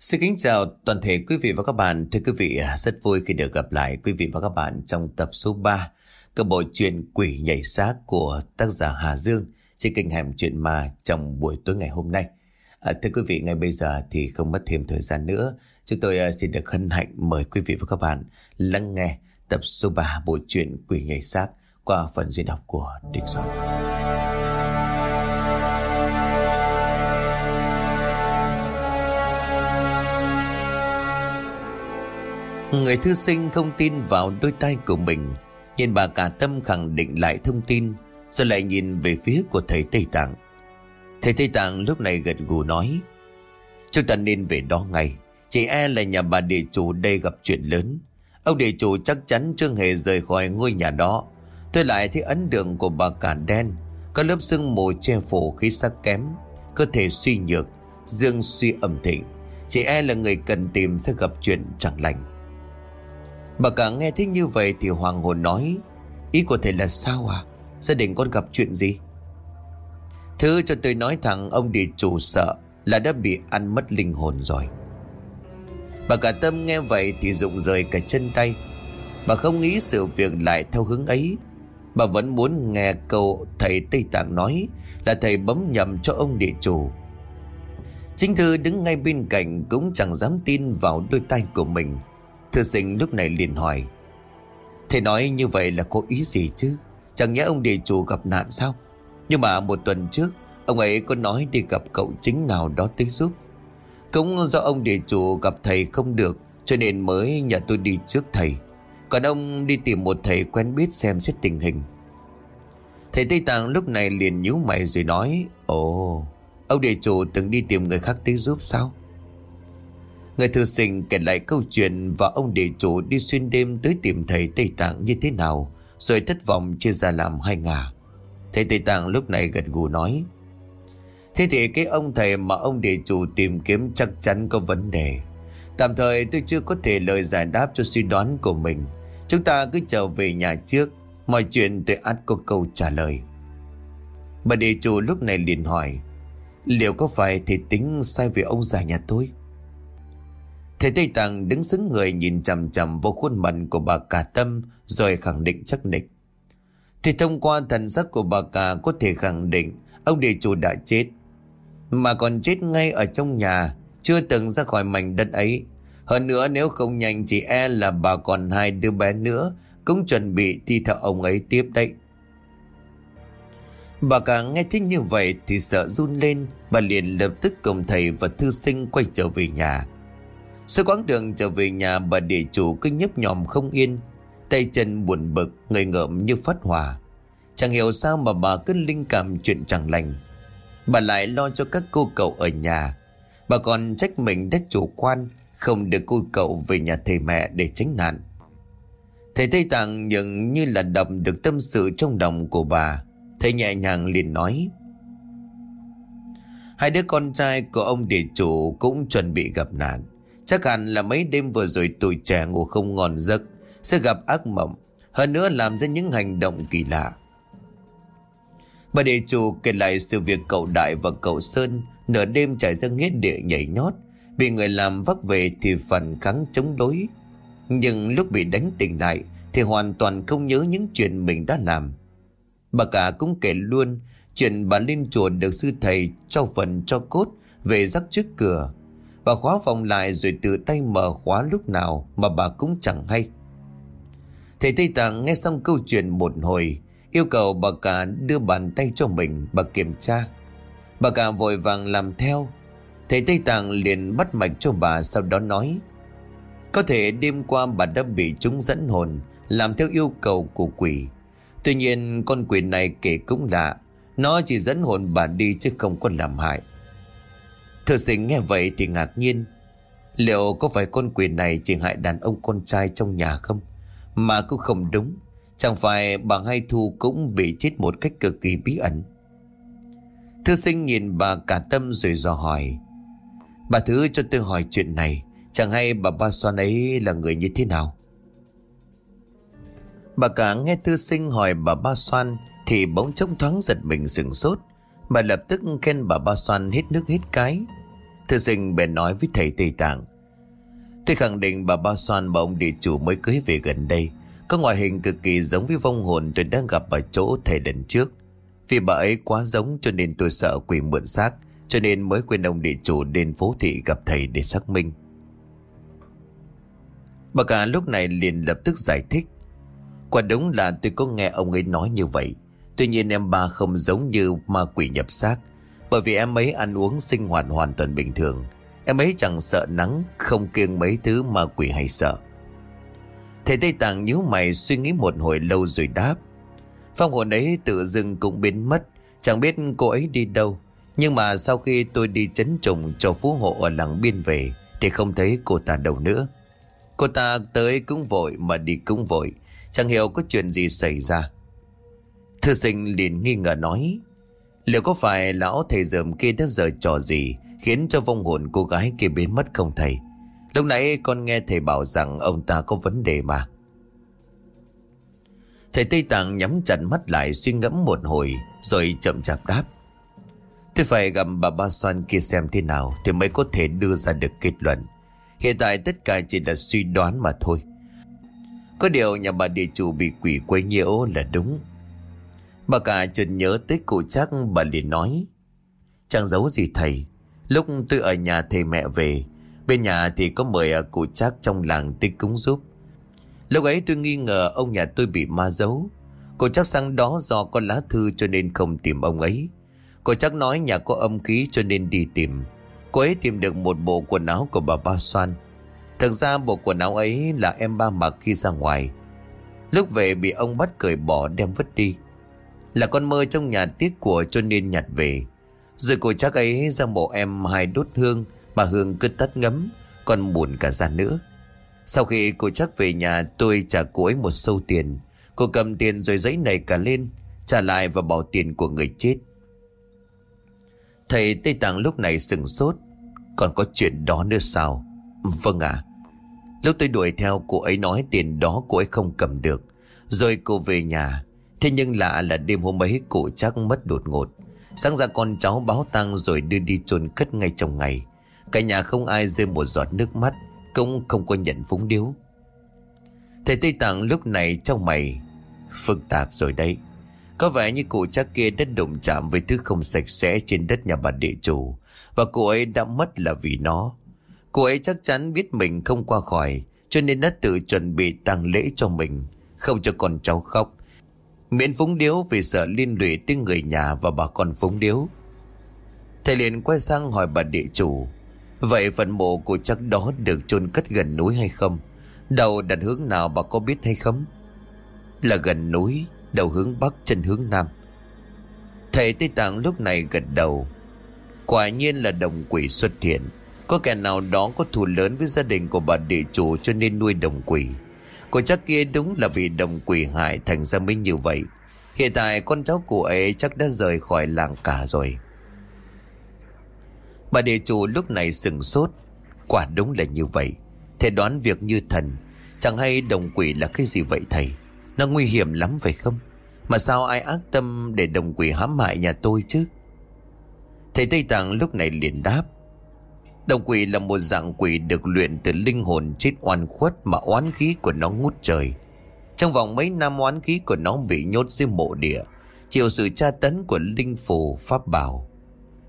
Xin kính chào toàn thể quý vị và các bạn. Thưa quý vị, rất vui khi được gặp lại quý vị và các bạn trong tập số 3 của bộ truyện Quỷ nhảy xác của tác giả Hà Dương trên kênh Hẻm truyện Ma trong buổi tối ngày hôm nay. À, thưa quý vị, ngay bây giờ thì không mất thêm thời gian nữa. Chúng tôi à, xin được hân hạnh mời quý vị và các bạn lắng nghe tập số 3 bộ truyện Quỷ nhảy xác qua phần diễn đọc của Đinh Soạn. Người thư sinh không tin vào đôi tay của mình. Nhìn bà cả tâm khẳng định lại thông tin, Rồi lại nhìn về phía của thầy Tây Tạng. Thầy Tây Tạng lúc này gật gù nói, Chúng ta nên về đó ngay. Chỉ e là nhà bà địa chủ đây gặp chuyện lớn. Ông địa chủ chắc chắn chưa hề rời khỏi ngôi nhà đó. Tôi lại thấy ấn đường của bà cả đen. Có lớp sương mù che phủ khí sắc kém, Cơ thể suy nhược, Dương suy ẩm thịnh. Chị e là người cần tìm sẽ gặp chuyện chẳng lành. Bà cả nghe thấy như vậy thì hoàng hồn nói, Ý của thầy là sao à Gia đình con gặp chuyện gì? Thứ cho tôi nói thẳng ông địa chủ sợ Là đã bị ăn mất linh hồn rồi. Bà cả tâm nghe vậy thì rụng rời cả chân tay Bà không nghĩ sự việc lại theo hướng ấy Bà vẫn muốn nghe câu thầy Tây Tạng nói Là thầy bấm nhầm cho ông địa chủ. Chính thư đứng ngay bên cạnh cũng chẳng dám tin vào đôi tay của mình. Thư sinh lúc này liền hỏi, Thầy nói như vậy là có ý gì chứ? Chẳng nhẽ ông địa chủ gặp nạn sao? Nhưng mà một tuần trước, Ông ấy có nói đi gặp cậu chính nào đó tới giúp. Cũng do ông địa chủ gặp thầy không được, Cho nên mới nhờ tôi đi trước thầy. Còn ông đi tìm một thầy quen biết xem xét tình hình. Thầy Tây Tạng lúc này liền nhíu mày rồi nói, Ồ, Ông địa chủ từng đi tìm người khác tới giúp sao? Người thư sinh kể lại câu chuyện và ông địa chủ đi xuyên đêm tới tìm thầy Tây Tạng như thế nào, rồi thất vọng chia ra làm hai ngả. Thầy Tây Tạng lúc này gật gù nói, Thế thì cái ông thầy mà ông địa chủ tìm kiếm chắc chắn có vấn đề. Tạm thời tôi chưa có thể lời giải đáp cho suy đoán của mình. Chúng ta cứ trở về nhà trước, mọi chuyện tôi ắt có câu trả lời. Bà địa chủ lúc này liền hỏi, liệu có phải thầy tính sai về ông già nhà tôi? Thầy Tây Tạng đứng xứng người nhìn chằm chằm vào khuôn mặt của bà cả tâm rồi khẳng định chắc nịch. Thì thông qua thần sắc của bà cả có thể khẳng định ông địa chủ đã chết. Mà còn chết ngay ở trong nhà, chưa từng ra khỏi mảnh đất ấy. Hơn nữa nếu không nhanh chỉ e là bà còn hai đứa bé nữa cũng chuẩn bị thi theo ông ấy tiếp đấy. Bà cả nghe thích như vậy thì sợ run lên, bà liền lập tức cùng thầy và thư sinh quay trở về nhà. Suốt quãng đường trở về nhà, bà địa chủ cứ nhấp nhòm không yên. Tay chân buồn bực Người ngợm như phát hỏa. Chẳng hiểu sao mà bà cứ linh cảm chuyện chẳng lành. Bà lại lo cho các cô cậu ở nhà. Bà còn trách mình đã chủ quan, Không được cô cậu về nhà thầy mẹ để tránh nạn. Thầy Tây Tạng nhận như là đọc được tâm sự trong lòng của bà. Thầy nhẹ nhàng liền nói, Hai đứa con trai của ông địa chủ cũng chuẩn bị gặp nạn. Chắc hẳn là mấy đêm vừa rồi tuổi trẻ ngủ không ngon giấc, Sẽ gặp ác mộng, Hơn nữa làm ra những hành động kỳ lạ. Bà địa chủ kể lại sự việc cậu Đại và cậu Sơn Nửa đêm trải ra nghĩa địa nhảy nhót, Bị người làm vác về thì phần kháng chống đối. Nhưng lúc bị đánh tỉnh lại Thì hoàn toàn không nhớ những chuyện mình đã làm. Bà cả cũng kể luôn Chuyện bà lên chùa được sư thầy cho phần cho cốt Về rắc trước cửa. Bà khóa phòng lại rồi tự tay mở khóa lúc nào mà bà cũng chẳng hay. Thầy Tây Tạng nghe xong câu chuyện một hồi, yêu cầu bà cả đưa bàn tay cho mình, bà kiểm tra. Bà cả vội vàng làm theo. Thầy Tây Tạng liền bắt mạch cho bà sau đó nói. Có thể đêm qua bà đã bị chúng dẫn hồn, làm theo yêu cầu của quỷ. Tuy nhiên con quỷ này kể cũng lạ, nó chỉ dẫn hồn bà đi chứ không có làm hại. Thư sinh nghe vậy thì ngạc nhiên. Liệu có phải con quỷ này chỉ hại đàn ông con trai trong nhà không? Mà cũng không đúng. Chẳng phải bà Hai Thu cũng bị chết một cách cực kỳ bí ẩn. Thư sinh nhìn bà cả tâm rồi dò hỏi. Bà thứ cho tôi hỏi chuyện này, Chẳng hay bà ba xoan ấy là người như thế nào? Bà cả nghe thư sinh hỏi bà ba xoan Thì bỗng chốc thoáng giật mình sừng sốt. Bà lập tức khen bà ba xoan hết nước hết cái. Thư sinh bèn nói với thầy Tây Tạng, Tôi khẳng định bà Ba Soan mà ông địa chủ mới cưới về gần đây, Có ngoại hình cực kỳ giống với vong hồn tôi đang gặp ở chỗ thầy lần trước. Vì bà ấy quá giống cho nên tôi sợ quỷ mượn xác, Cho nên mới quên ông địa chủ đến phố thị gặp thầy để xác minh. Bà cả lúc này liền lập tức giải thích, Quả đúng là tôi có nghe ông ấy nói như vậy. Tuy nhiên em ba không giống như ma quỷ nhập xác bởi vì em ấy ăn uống sinh hoạt hoàn toàn bình thường. Em ấy chẳng sợ nắng, Không kiêng mấy thứ ma quỷ hay sợ. Thầy Tây Tạng nhíu mày suy nghĩ một hồi lâu rồi đáp. Phong hồn ấy tự dưng cũng biến mất. Chẳng biết cô ấy đi đâu. Nhưng mà sau khi tôi đi chấn trùng cho phú hộ ở làng biên về, Thì không thấy cô ta đâu nữa. Cô ta tới cũng vội mà đi cũng vội. Chẳng hiểu có chuyện gì xảy ra. Thư sinh liền nghi ngờ nói Liệu có phải lão thầy dởm kia đã giờ trò gì Khiến cho vong hồn cô gái kia biến mất không thầy? Lúc nãy con nghe thầy bảo rằng Ông ta có vấn đề mà. Thầy Tây Tạng nhắm chặt mắt lại suy ngẫm một hồi Rồi chậm chạp đáp. Tôi phải gặp bà Ba Soan kia xem thế nào Thì mới có thể đưa ra được kết luận. Hiện tại tất cả chỉ là suy đoán mà thôi. Có điều nhà bà địa chủ bị quỷ quấy nhiễu là đúng. Bà cả chợt nhớ tới cụ chắc, bà liền nói, Chẳng giấu gì thầy, Lúc tôi ở nhà thầy mẹ về, Bên nhà thì có mời à, cụ chắc trong làng tới cúng giúp. Lúc ấy tôi nghi ngờ ông nhà tôi bị ma giấu. Cô chắc sang đó do có lá thư cho nên không tìm ông ấy. Cô chắc nói nhà có âm khí cho nên đi tìm. Cô ấy tìm được một bộ quần áo của bà Ba Soan Thực ra bộ quần áo ấy là em ba mặc khi ra ngoài. Lúc về bị ông bắt cởi bỏ đem vứt đi. Là con mơ trong nhà tiếc của cho nên nhặt về. Rồi cô chắc ấy ra mộ em hai đốt hương, Mà hương cứ tắt ngấm, Còn buồn cả ra nữa. Sau khi cô chắc về nhà, tôi trả cô ấy một sâu tiền. Cô cầm tiền rồi giấy này cả lên, Trả lại và bỏ tiền của người chết. Thầy Tây Tạng lúc này sừng sốt. Còn có chuyện đó nữa sao? Vâng ạ. Lúc tôi đuổi theo, cô ấy nói tiền đó cô ấy không cầm được. Rồi cô về nhà. Thế nhưng lạ là đêm hôm ấy, cụ chắc mất đột ngột Sáng ra con cháu báo tang rồi đưa đi chôn cất ngay trong ngày Cả nhà không ai rơi một giọt nước mắt, Cũng không có nhận phúng điếu Thầy Tây Tạng lúc này trong mày, Phức tạp rồi đấy có vẻ như cụ chắc kia đất đụng chạm với thứ không sạch sẽ trên đất nhà bà địa chủ. Và cô ấy đã mất là vì nó. Cô ấy chắc chắn biết mình không qua khỏi. Cho nên đã tự chuẩn bị tang lễ cho mình. Không cho con cháu khóc. Miễn phúng điếu vì sợ liên lụy tới người nhà và bà con phúng điếu. Thầy liền quay sang hỏi bà địa chủ. Vậy phần mộ của chắc đó được chôn cất gần núi hay không? Đầu đặt hướng nào bà có biết hay không? Là gần núi, Đầu hướng bắc, chân hướng nam Thầy Tây Tạng lúc này gật đầu Quả nhiên là đồng quỷ xuất hiện Có kẻ nào đó có thù lớn với gia đình của bà địa chủ cho nên nuôi đồng quỷ Cô chắc kia đúng là bị đồng quỷ hại thành ra mới như vậy. Hiện tại con cháu của ấy chắc đã rời khỏi làng cả rồi. Bà địa chủ lúc này sừng sốt. Quả đúng là như vậy. Thầy đoán việc như thần. Chẳng hay đồng quỷ là cái gì vậy thầy? Nó nguy hiểm lắm phải không? Mà sao ai ác tâm để đồng quỷ hãm hại nhà tôi chứ? Thầy Tây Tạng lúc này liền đáp. Đồng quỷ là một dạng quỷ được luyện từ linh hồn chết oan khuất mà oán khí của nó ngút trời. Trong vòng mấy năm oán khí của nó bị nhốt dưới mộ địa, chịu sự tra tấn của linh phù pháp bảo.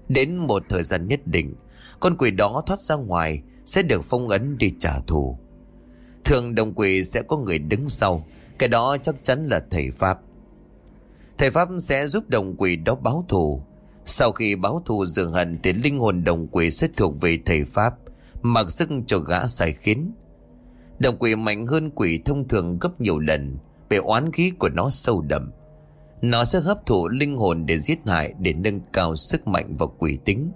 Đến một thời gian nhất định, con quỷ đó thoát ra ngoài sẽ được phong ấn đi trả thù. Thường đồng quỷ sẽ có người đứng sau, cái đó chắc chắn là thầy Pháp Thầy Pháp sẽ giúp đồng quỷ đó báo thù sau khi báo thù dường hận Thì linh hồn đồng quỷ sẽ thuộc về thầy Pháp, Mặc sức cho gã sai khiến. Đồng quỷ mạnh hơn quỷ thông thường gấp nhiều lần Về oán khí của nó sâu đậm. Nó sẽ hấp thụ linh hồn để giết hại, Để nâng cao sức mạnh và quỷ tính.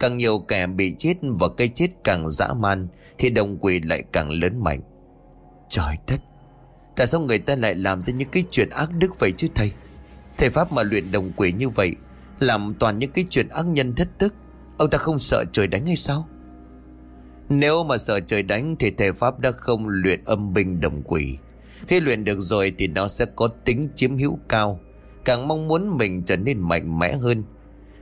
Càng nhiều kẻ bị chết và cây chết càng dã man, Thì đồng quỷ lại càng lớn mạnh. Trời đất! Tại sao người ta lại làm ra những cái chuyện ác đức vậy chứ thầy? Thầy Pháp mà luyện đồng quỷ như vậy làm toàn những cái chuyện ác nhân thất tức Ông ta không sợ trời đánh hay sao Nếu mà sợ trời đánh Thì thầy Pháp đã không luyện âm binh đồng quỷ Khi luyện được rồi Thì nó sẽ có tính chiếm hữu cao Càng mong muốn mình trở nên mạnh mẽ hơn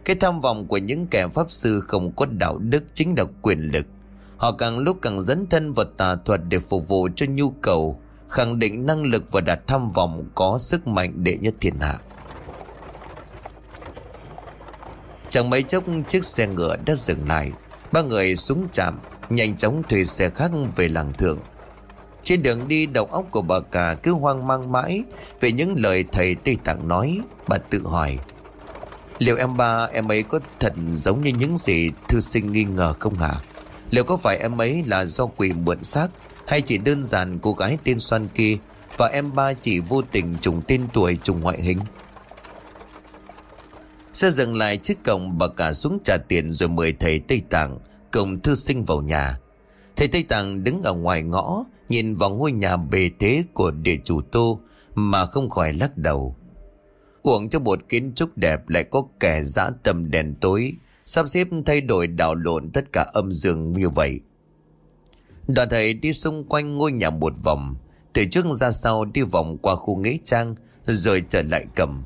Cái tham vọng của những kẻ pháp sư không có đạo đức chính là quyền lực. Họ càng lúc càng dấn thân vào tà thuật để phục vụ cho nhu cầu, khẳng định năng lực và đạt tham vọng có sức mạnh đệ nhất thiên hạ. Chẳng mấy chốc, chiếc xe ngựa đã dừng lại. Ba người xuống trạm Nhanh chóng thuê xe khác về làng thượng. Trên đường đi, đầu óc của bà cả cứ hoang mang mãi Về những lời thầy Tây Tạng nói. Bà tự hỏi, Liệu em ba, em ấy có thật giống như những gì thư sinh nghi ngờ không hả? Liệu có phải em ấy là do quỷ mượn xác Hay chỉ đơn giản cô gái tên Xoan kia Và em ba chỉ vô tình trùng tên tuổi, trùng ngoại hình? Xe dừng lại trước cổng bà cả xuống trả tiền rồi mời thầy Tây Tạng cùng thư sinh vào nhà. Thầy Tây Tạng đứng ở ngoài ngõ, nhìn vào ngôi nhà bề thế của địa chủ Tô mà không khỏi lắc đầu. Uổng cho một kiến trúc đẹp lại có kẻ dã tầm đèn tối, sắp xếp thay đổi đảo lộn tất cả âm dương như vậy. Đoàn thầy đi xung quanh ngôi nhà một vòng, từ trước ra sau đi vòng qua khu nghĩa trang, rồi trở lại cầm.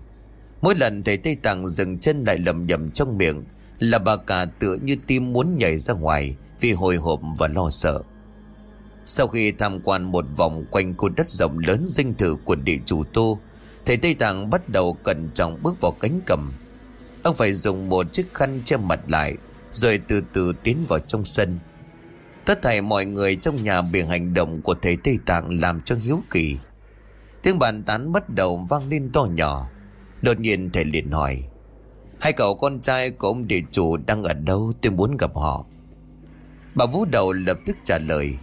Mỗi lần thầy Tây Tạng dừng chân lại lầm nhầm trong miệng là bà cả tựa như tim muốn nhảy ra ngoài vì hồi hộp và lo sợ. Sau khi tham quan một vòng quanh khu đất rộng lớn dinh thự của địa chủ Tô, thầy Tây Tạng bắt đầu cẩn trọng bước vào cánh cầm. Ông phải dùng một chiếc khăn che mặt lại, rồi từ từ tiến vào trong sân. Tất thảy mọi người trong nhà bị hành động của thầy Tây Tạng làm cho hiếu kỳ. Tiếng bàn tán bắt đầu vang lên to nhỏ. Đột nhiên thầy liền hỏi Hai cậu con trai của ông địa chủ đang ở đâu? Tôi muốn gặp họ. Bà Vũ Đầu lập tức trả lời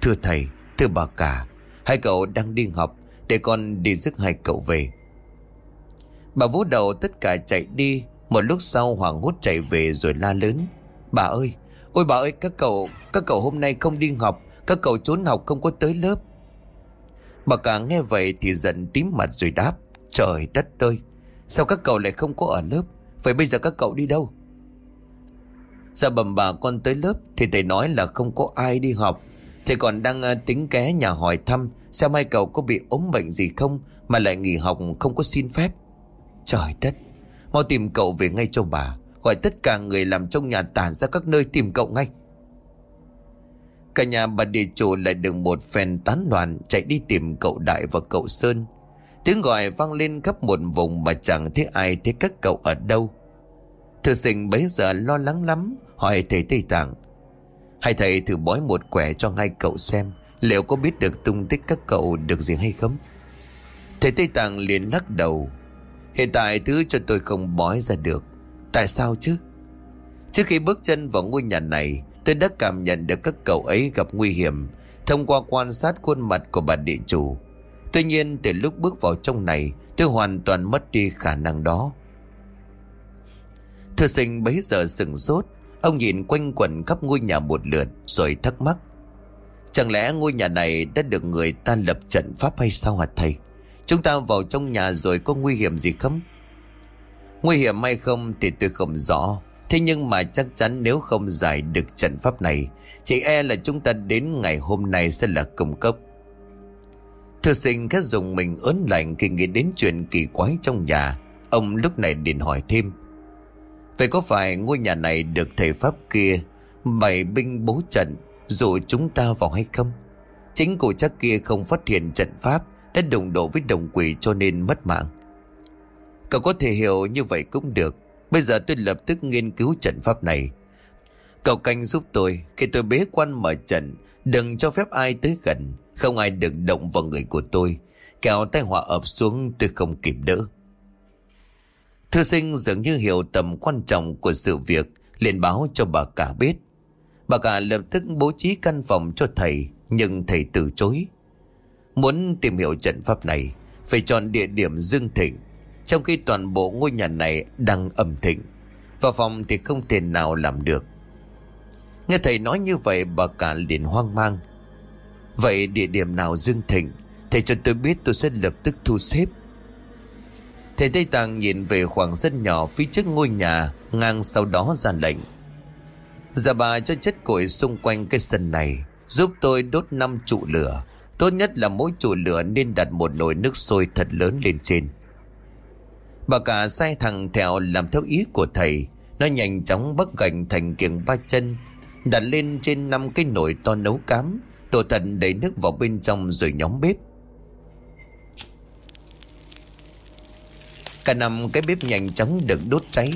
Thưa thầy, thưa bà cả Hai cậu đang đi học Để con đi giúp hai cậu về. Bà Vũ Đầu tất cả chạy đi Một lúc sau Hoàng hốt chạy về rồi la lớn Bà ơi, ôi bà ơi các cậu Các cậu hôm nay không đi học Các cậu trốn học không có tới lớp. Bà cả nghe vậy thì giận tím mặt rồi đáp Trời đất ơi Sao các cậu lại không có ở lớp? Vậy bây giờ các cậu đi đâu? Dạ bầm bà con tới lớp Thì thầy nói là không có ai đi học. Thầy còn đang ờ, tính ké nhà hỏi thăm Xem hai cậu có bị ốm bệnh gì không Mà lại nghỉ học không có xin phép. Trời đất! Mau tìm cậu về ngay cho bà, Gọi tất cả người làm trong nhà tản ra các nơi tìm cậu ngay. Cả nhà bà địa chủ lại được một phen tán loạn Chạy đi tìm cậu Đại và cậu Sơn. Tiếng gọi vang lên khắp một vùng mà chẳng thấy ai thấy các cậu ở đâu. Thư sinh bấy giờ lo lắng lắm, hỏi thầy Tây Tạng. Hai thầy thử bói một quẻ cho hai cậu xem, liệu có biết được tung tích các cậu được gì hay không? Thầy Tây Tạng liền lắc đầu. Hiện tại thứ cho tôi không bói ra được. Tại sao chứ? Trước khi bước chân vào ngôi nhà này, tôi đã cảm nhận được các cậu ấy gặp nguy hiểm thông qua quan sát khuôn mặt của bà địa chủ Tuy nhiên, từ lúc bước vào trong này, Tôi hoàn toàn mất đi khả năng đó. Thư sinh bấy giờ sừng sốt. Ông nhìn quanh quẩn khắp ngôi nhà một lượt, Rồi thắc mắc. Chẳng lẽ ngôi nhà này đã được người ta lập trận pháp hay sao hả thầy? Chúng ta vào trong nhà rồi có nguy hiểm gì không? Nguy hiểm hay không thì tôi không rõ. Thế nhưng mà chắc chắn nếu không giải được trận pháp này, Chỉ e là chúng ta đến ngày hôm nay sẽ là công cấp. Thư sinh khét dùng mình ớn lạnh khi nghĩ đến chuyện kỳ quái trong nhà. Ông lúc này liền hỏi thêm. Vậy có phải ngôi nhà này được thầy Pháp kia bày binh bố trận, dụ chúng ta vào hay không? Chính cụ chắc kia không phát hiện trận Pháp đã đồng độ với đồng quỷ cho nên mất mạng. Cậu có thể hiểu như vậy cũng được. Bây giờ tôi lập tức nghiên cứu trận Pháp này. Cậu canh giúp tôi khi tôi bế quan mở trận, đừng cho phép ai tới gần không ai được động vào người của tôi. Kéo tay họa ập xuống, tôi không kịp đỡ. Thư sinh dường như hiểu tầm quan trọng của sự việc, liền báo cho bà cả biết. Bà cả lập tức bố trí căn phòng cho thầy, Nhưng thầy từ chối. Muốn tìm hiểu trận pháp này, Phải chọn địa điểm dương thịnh, Trong khi toàn bộ ngôi nhà này đang ẩm thịnh. Vào phòng thì không thể nào làm được. Nghe thầy nói như vậy, bà cả liền hoang mang. Vậy địa điểm nào dương thịnh? Thầy cho tôi biết tôi sẽ lập tức thu xếp. Thầy Tây tàng nhìn về khoảng sân nhỏ phía trước ngôi nhà, Ngang sau đó ra lệnh. Dạ bà cho chất củi xung quanh cái sân này, Giúp tôi đốt năm trụ lửa. Tốt nhất là mỗi trụ lửa nên đặt một nồi nước sôi thật lớn lên trên. Bà cả sai thằng Thẹo làm theo ý của thầy. Nó nhanh chóng bắt gành thành kiềng ba chân, Đặt lên trên năm cái nồi to nấu cám. Tổ thật đẩy nước vào bên trong rồi nhóm bếp. Cả năm cái bếp nhanh chóng được đốt cháy.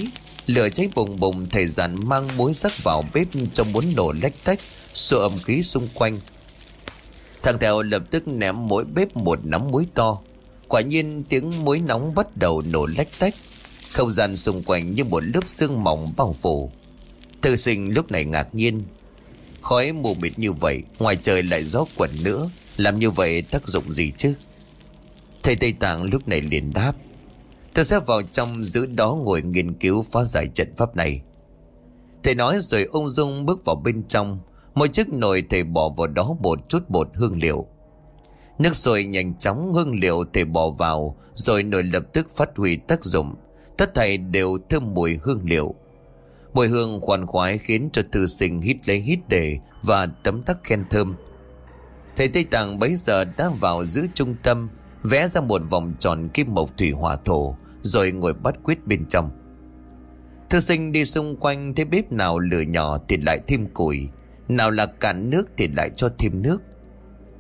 Lửa cháy bùng bùng Thầy giản mang muối sắc vào bếp Cho muốn nổ lách tách Sự âm khí xung quanh. Thằng thèo lập tức ném mỗi bếp một nắm muối to. Quả nhiên tiếng muối nóng bắt đầu nổ lách tách. Không gian xung quanh như một lớp sương mỏng bao phủ. Thư sinh lúc này ngạc nhiên. Khói mù mịt như vậy, Ngoài trời lại gió quẩn nữa. Làm như vậy tác dụng gì chứ? Thầy Tây Tạng lúc này liền đáp. Tôi sẽ vào trong giữ đó ngồi nghiên cứu phá giải trận pháp này. Thầy nói rồi ông Dung bước vào bên trong. Mỗi chiếc nồi thầy bỏ vào đó một chút bột hương liệu. Nước sôi nhanh chóng hương liệu thầy bỏ vào, Rồi nồi lập tức phát huy tác dụng. Tất thầy đều thơm mùi hương liệu. Mùi hương khoan khoái khiến cho thư sinh hít lấy hít để Và tấm tắc khen thơm. Thầy Tây Tạng bấy giờ đã vào giữ trung tâm, Vẽ ra một vòng tròn kim mộc thủy hỏa thổ, Rồi ngồi bắt quyết bên trong. Thư sinh đi xung quanh thấy bếp nào lửa nhỏ thì lại thêm củi, Nào là cạn nước thì lại cho thêm nước.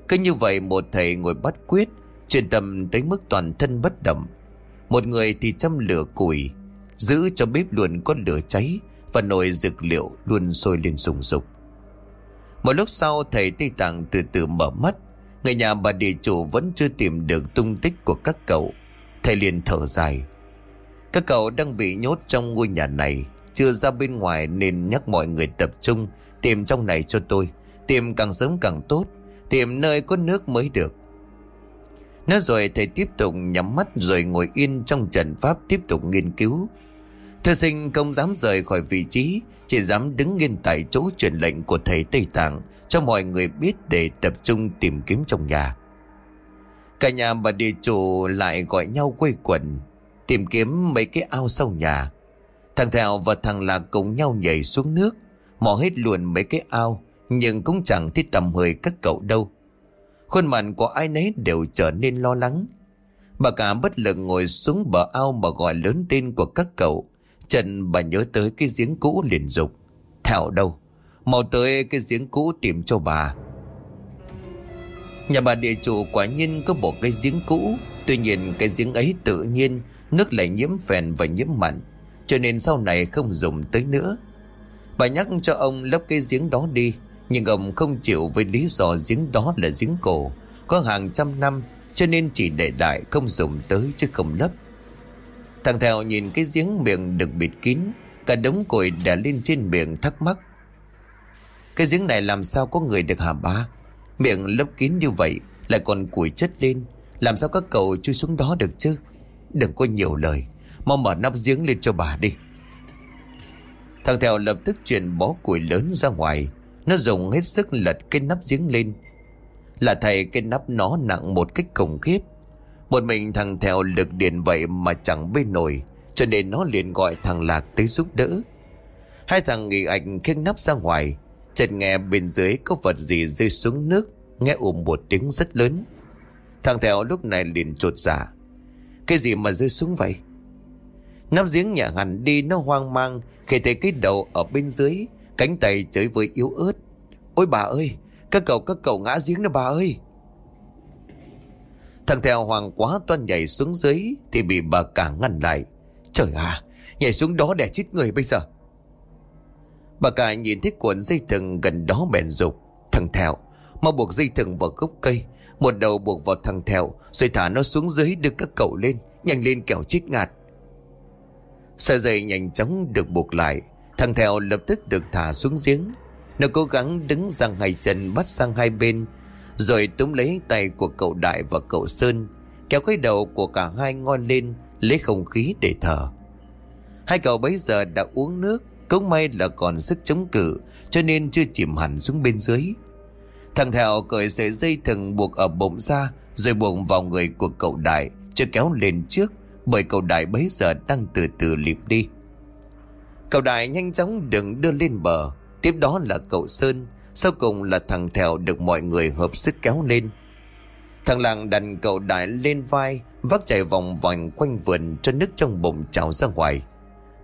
Cứ như vậy một thầy ngồi bắt quyết, Chuyên tâm tới mức toàn thân bất động. Một người thì châm lửa củi, Giữ cho bếp luôn có lửa cháy. Và nồi dược liệu luôn sôi lên sùng sục Một lúc sau, thầy Tây Tạng từ từ mở mắt. Người nhà bà địa chủ vẫn chưa tìm được tung tích của các cậu. Thầy liền thở dài. Các cậu đang bị nhốt trong ngôi nhà này, Chưa ra bên ngoài nên nhắc mọi người tập trung, Tìm trong này cho tôi. Tìm càng sớm càng tốt, Tìm nơi có nước mới được. Nói rồi thầy tiếp tục nhắm mắt rồi ngồi yên trong trận pháp tiếp tục nghiên cứu. Thư sinh không dám rời khỏi vị trí, Chỉ dám đứng yên tại chỗ truyền lệnh của thầy Tây Tạng, Cho mọi người biết để tập trung tìm kiếm trong nhà. Cả nhà bà địa chủ lại gọi nhau quây quần, Tìm kiếm mấy cái ao sau nhà. Thằng Thèo và thằng Lạc cùng nhau nhảy xuống nước, Mò hết luồn mấy cái ao, Nhưng cũng chẳng thấy tầm hơi các cậu đâu. Khuôn mặt của ai nấy đều trở nên lo lắng. Bà cả bất lực ngồi xuống bờ ao mà gọi lớn tên của các cậu. Trần bà nhớ tới cái giếng cũ liền dục. Thảo đâu, Mau tới cái giếng cũ tìm cho bà. Nhà bà địa chủ quả nhiên có một cái giếng cũ, Tuy nhiên cái giếng ấy tự nhiên Nước lại nhiễm phèn và nhiễm mặn, Cho nên sau này không dùng tới nữa. Bà nhắc cho ông lấp cái giếng đó đi, Nhưng ông không chịu với lý do giếng đó là giếng cổ, Có hàng trăm năm, Cho nên chỉ để lại không dùng tới chứ không lấp. Thằng Thèo nhìn cái giếng miệng được bịt kín, Cả đống củi đã lên trên miệng thắc mắc. Cái giếng này làm sao có người được hả ba? Miệng lấp kín như vậy, Lại còn củi chất lên. Làm sao các cậu chui xuống đó được chứ? Đừng có nhiều lời, Mau mở nắp giếng lên cho bà đi. Thằng Thèo lập tức chuyển bó củi lớn ra ngoài. Nó dùng hết sức lật cái nắp giếng lên. Là thầy cái nắp nó nặng một cách khủng khiếp một mình thằng theo lực điện vậy mà chẳng bên nổi, Cho nên nó liền gọi thằng Lạc tới giúp đỡ. Hai thằng nghỉ ảnh khiêng nắp ra ngoài, Chợt nghe bên dưới có vật gì rơi xuống nước, Nghe ùm một tiếng rất lớn. Thằng theo lúc này liền trột dạ. Cái gì mà rơi xuống vậy? Nắp giếng nhà hẳn đi, nó hoang mang, Khi thấy cái đầu ở bên dưới, Cánh tay chới với yếu ớt. Ôi bà ơi, Các cậu các cậu ngã giếng đó bà ơi. Thằng theo hoàng quá toan nhảy xuống dưới Thì bị bà cả ngăn lại. Trời à Nhảy xuống đó để chết người bây giờ. Bà cả nhìn thấy cuộn dây thừng gần đó bèn dục, Thằng theo, Mau buộc dây thừng vào gốc cây. Một đầu buộc vào thằng theo, Rồi thả nó xuống dưới đưa các cậu lên, Nhanh lên kẻo chết ngạt. Sợi dây nhanh chóng được buộc lại, Thằng theo lập tức được thả xuống giếng. Nó cố gắng đứng sang hai chân, bắt sang hai bên rồi túm lấy tay của cậu Đại và cậu Sơn, Kéo cái đầu của cả hai ngon lên, Lấy không khí để thở. Hai cậu bấy giờ đã uống nước, Cũng may là còn sức chống cự, Cho nên chưa chìm hẳn xuống bên dưới. Thằng Thẹo cởi sợi dây thừng buộc ở bụng ra, Rồi buộc vào người của cậu Đại, Cho kéo lên trước, Bởi cậu Đại bấy giờ đang từ từ lịp đi. Cậu Đại nhanh chóng đừng đưa lên bờ, Tiếp đó là cậu Sơn sau cùng là thằng Thèo được mọi người hợp sức kéo lên. Thằng làng đặt cậu đại lên vai, Vác chạy vòng vòng quanh vườn cho nước trong bụng trào ra ngoài.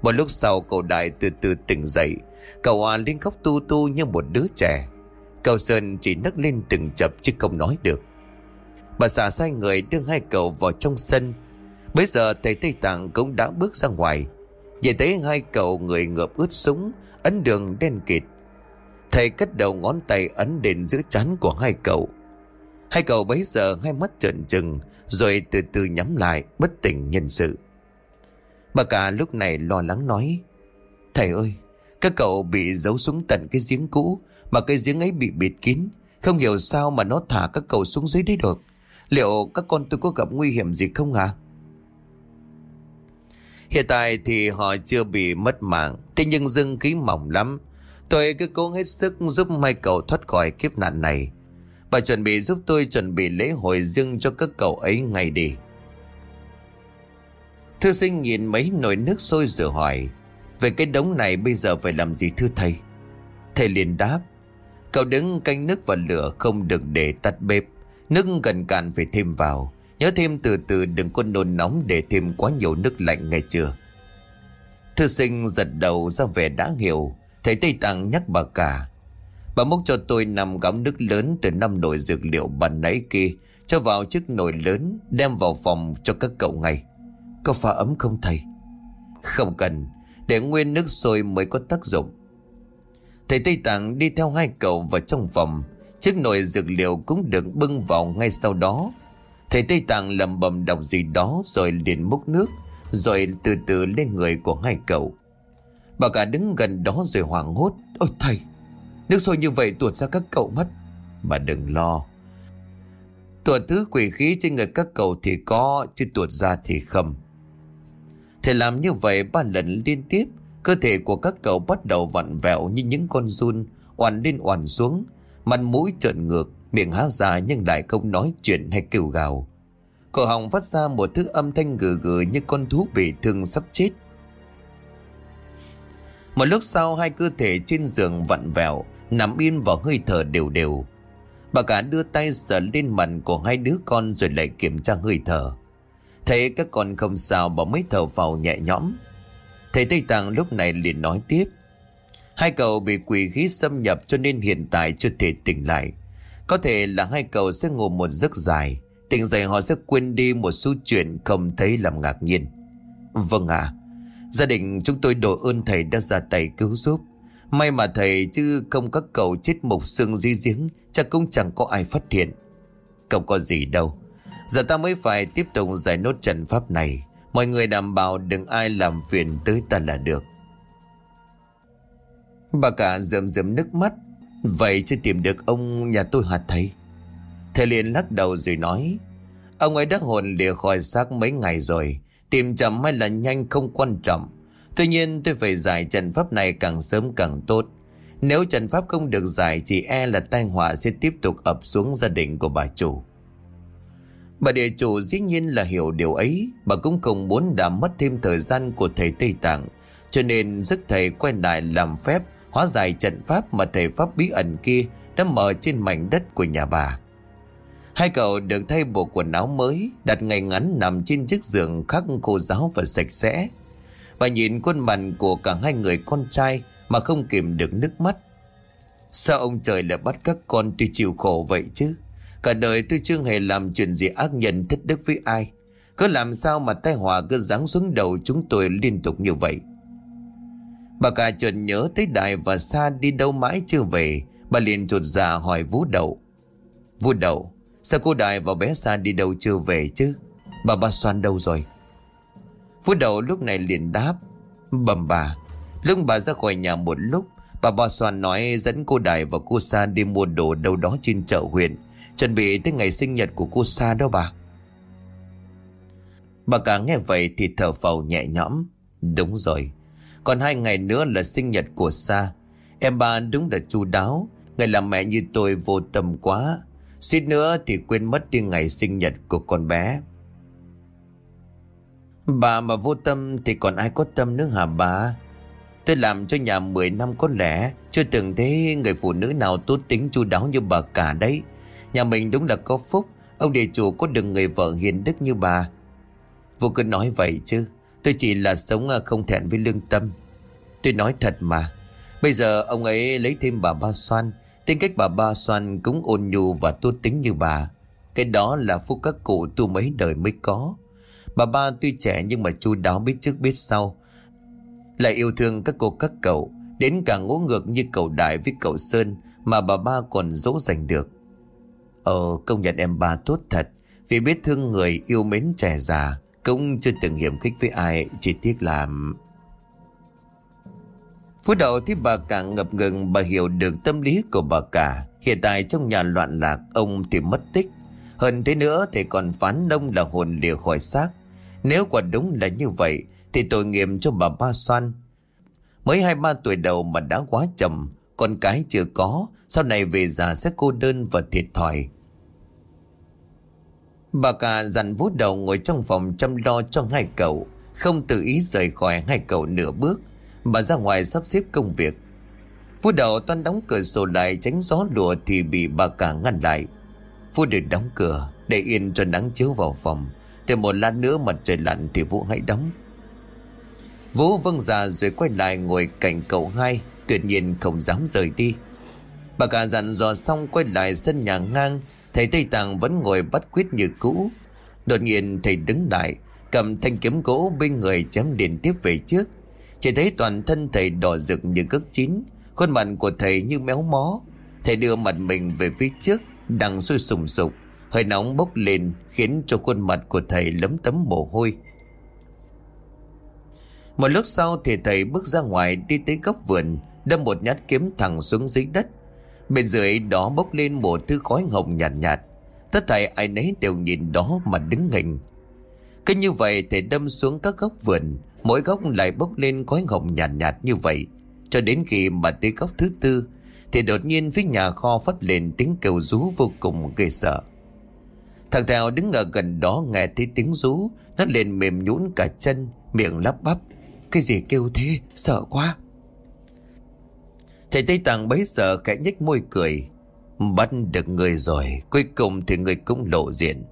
Một lúc sau, cậu Đại từ từ tỉnh dậy. Cậu Hòa lên khóc tu tu như một đứa trẻ. Cậu Sơn chỉ nấc lên từng chập chứ không nói được. Bà xã sai người đưa hai cậu vào trong sân. Bây giờ thầy Tây Tạng cũng đã bước ra ngoài. Nhìn thấy hai cậu người ngợp ướt súng, Ấn đường đen kịt. Thầy cất đầu ngón tay ấn đến giữa chán của hai cậu. Hai cậu bấy giờ hai mắt trợn trừng, Rồi từ từ nhắm lại, bất tỉnh nhân sự. Bà cả lúc này lo lắng nói, Thầy ơi, Các cậu bị giấu xuống tận cái giếng cũ, Mà cái giếng ấy bị bịt kín, Không hiểu sao mà nó thả các cậu xuống dưới đấy được. Liệu các con tôi có gặp nguy hiểm gì không à Hiện tại thì họ chưa bị mất mạng, Thế nhưng dưng khí mỏng lắm Tôi cứ cố hết sức giúp hai cậu thoát khỏi kiếp nạn này. Bà chuẩn bị giúp tôi chuẩn bị lễ hội riêng cho các cậu ấy ngay đi. Thư sinh nhìn mấy nồi nước sôi rửa hỏi, Về cái đống này bây giờ phải làm gì thưa thầy? Thầy liền đáp, Cậu đứng canh nước và lửa không được để tắt bếp, Nước gần cạn phải thêm vào. Nhớ thêm từ từ, đừng có nôn nóng để thêm quá nhiều nước lạnh ngày chưa? Thư sinh giật đầu ra vẻ đã hiểu. Thầy Tây Tạng nhắc bà cả. Bà múc cho tôi năm gắm nước lớn từ năm nồi dược liệu bàn nãy kia, Cho vào chiếc nồi lớn, Đem vào phòng cho các cậu ngay. Có pha ấm không thầy? Không cần, Để nguyên nước sôi mới có tác dụng. Thầy Tây Tạng đi theo hai cậu vào trong phòng. Chiếc nồi dược liệu cũng được bưng vào ngay sau đó. Thầy Tây Tạng lầm bầm đọc gì đó Rồi liền múc nước, Rồi từ từ lên người của hai cậu. Bà cả đứng gần đó rồi hoảng hốt. Ôi thầy, Nước sôi như vậy tuột ra các cậu mất. Bà đừng lo. Tuột thứ quỷ khí trên người các cậu thì có, Chứ tuột ra thì không. Thầy làm như vậy ba lần liên tiếp, Cơ thể của các cậu bắt đầu vặn vẹo như những con run, Oằn lên oằn xuống. Mặt mũi trợn ngược, Miệng há ra nhưng lại không nói chuyện hay kêu gào. Cổ họng phát ra một thứ âm thanh gừ gừ như con thú bị thương sắp chết. Một lúc sau, hai cơ thể trên giường vặn vẹo, Nằm yên vào hơi thở đều đều. Bà cả đưa tay sờ lên mặt của hai đứa con rồi lại kiểm tra hơi thở. Thấy các con không sao, bà mới thở phào nhẹ nhõm. Thầy Tây Tạng lúc này liền nói tiếp. Hai cậu bị quỷ khí xâm nhập cho nên hiện tại chưa thể tỉnh lại. Có thể là hai cậu sẽ ngủ một giấc dài. Tỉnh dậy họ sẽ quên đi một số chuyện không thấy làm ngạc nhiên. Vâng ạ. Gia đình chúng tôi đổ ơn thầy đã ra tay cứu giúp. May mà thầy chứ không các cậu chết mục xương di giếng Chắc cũng chẳng có ai phát hiện. Không có gì đâu. Giờ ta mới phải tiếp tục giải nốt trận pháp này. Mọi người đảm bảo đừng ai làm phiền tới ta là được. Bà cả rơm rơm nước mắt. Vậy chưa tìm được ông nhà tôi hả thầy? Thầy liền lắc đầu rồi nói. Ông ấy đã hồn lìa khỏi xác mấy ngày rồi. Tìm chậm hay là nhanh không quan trọng. Tuy nhiên, tôi phải giải trận pháp này càng sớm càng tốt. Nếu trận pháp không được giải Chỉ e là tai họa sẽ tiếp tục ập xuống gia đình của bà chủ. Bà địa chủ dĩ nhiên là hiểu điều ấy. Bà cũng không muốn đã mất thêm thời gian của thầy Tây Tạng. Cho nên giấc thầy quay lại làm phép, Hóa giải trận pháp mà thầy pháp bí ẩn kia Đã mở trên mảnh đất của nhà bà. Hai cậu được thay bộ quần áo mới, Đặt ngay ngắn nằm trên chiếc giường khắc khô giáo và sạch sẽ. Bà nhìn khuôn mặt của cả hai người con trai Mà không kìm được nước mắt. Sao ông trời lại bắt các con tôi chịu khổ vậy chứ? Cả đời tôi chưa hề làm chuyện gì ác nhân thất đức với ai. Cứ làm sao mà tai họa cứ giáng xuống đầu chúng tôi liên tục như vậy? Bà cả chợt nhớ tới Đại và Sa đi đâu mãi chưa về. Bà liền trột dạ hỏi Vũ Đậu. Vũ Đậu Sao cô Đại và bé Sa đi đâu chưa về chứ? Bà ba xoan đâu rồi? Phú đầu lúc này liền đáp Bầm bà. Lúc bà ra khỏi nhà một lúc, Bà ba xoan nói dẫn cô Đại và cô Sa đi mua đồ đâu đó trên chợ huyện, Chuẩn bị tới ngày sinh nhật của cô Sa đó bà. Bà cả nghe vậy thì thở phào nhẹ nhõm. Đúng rồi, còn hai ngày nữa là sinh nhật của Sa. Em ba đúng là chu đáo, Người làm mẹ như tôi vô tâm quá. Suýt nữa thì quên mất đi ngày sinh nhật của con bé. Bà mà vô tâm thì còn ai có tâm nữa hả bà? Tôi làm cho nhà 10 năm có lẽ Chưa từng thấy người phụ nữ nào tốt tính chu đáo như bà cả đấy. Nhà mình đúng là có phúc, Ông địa chủ có được người vợ hiền đức như bà. Vô cứ nói vậy chứ, Tôi chỉ là sống à, không thẹn với lương tâm. Tôi nói thật mà, Bây giờ ông ấy lấy thêm bà Ba Xoan Tính cách bà Ba Xoan cũng ôn nhu và tốt tính như bà. Cái đó là phúc các cụ tu mấy đời mới có. Bà Ba tuy trẻ nhưng mà chu đáo biết trước biết sau. Lại yêu thương các cô các cậu, Đến cả ngỗ ngược như cậu Đại với cậu Sơn Mà bà Ba còn dỗ dành được. Ờ công nhận em ba tốt thật, Vì biết thương người yêu mến trẻ già, Cũng chưa từng hiểm khích với ai, Chỉ tiếc làm Phút đầu thì bà cả ngập ngừng, Bà hiểu được tâm lý của bà cả. Hiện tại trong nhà loạn lạc, Ông thì mất tích. Hơn thế nữa thì còn phán nông là hồn lìa khỏi xác. Nếu quả đúng là như vậy, Thì tội nghiệp cho bà ba xoan Mới hai ba tuổi đầu mà đã quá chậm, Con cái chưa có, Sau này về già sẽ cô đơn và thiệt thòi. Bà cả dặn vút đầu ngồi trong phòng chăm lo cho hai cậu. Không tự ý rời khỏi hai cậu nửa bước. Bà ra ngoài sắp xếp công việc. Phú đầu toan đóng cửa sổ lại, tránh gió lùa thì bị bà cả ngăn lại. Phú đừng đóng cửa, để yên cho nắng chiếu vào phòng. Để một lát nữa mặt trời lặn thì Vũ hãy đóng. Vũ vâng già rồi quay lại ngồi cạnh cậu hai, Tuyệt nhiên không dám rời đi. Bà cả dặn dò xong quay lại sân nhà ngang, Thầy Tây Tạng vẫn ngồi bắt quyết như cũ. Đột nhiên thầy đứng lại, Cầm thanh kiếm gỗ bên người chém điện tiếp về trước. Chỉ thấy toàn thân thầy đỏ rực như cất chín, Khuôn mặt của thầy như méo mó. Thầy đưa mặt mình về phía trước, Đang sôi sùng sục. Hơi nóng bốc lên, Khiến cho khuôn mặt của thầy lấm tấm mồ hôi. Một lúc sau thì thầy bước ra ngoài Đi tới góc vườn, Đâm một nhát kiếm thẳng xuống dưới đất. Bên dưới đó bốc lên một thứ khói hồng nhạt nhạt. Tất thảy ai nấy đều nhìn đó mà đứng ngành. Cứ như vậy thầy đâm xuống các góc vườn Mỗi góc lại bốc lên khói hồng nhạt nhạt như vậy. Cho đến khi mà tới góc thứ tư, Thì đột nhiên phía nhà kho phát lên tiếng kêu rú vô cùng ghê sợ. Thằng Thảo đứng ở gần đó nghe thấy tiếng rú, Nó lên mềm nhũn cả chân, Miệng lắp bắp. Cái gì kêu thế? Sợ quá. Thầy Tây Tạng bấy giờ khẽ nhếch môi cười. Bắt được người rồi, Cuối cùng thì người cũng lộ diện.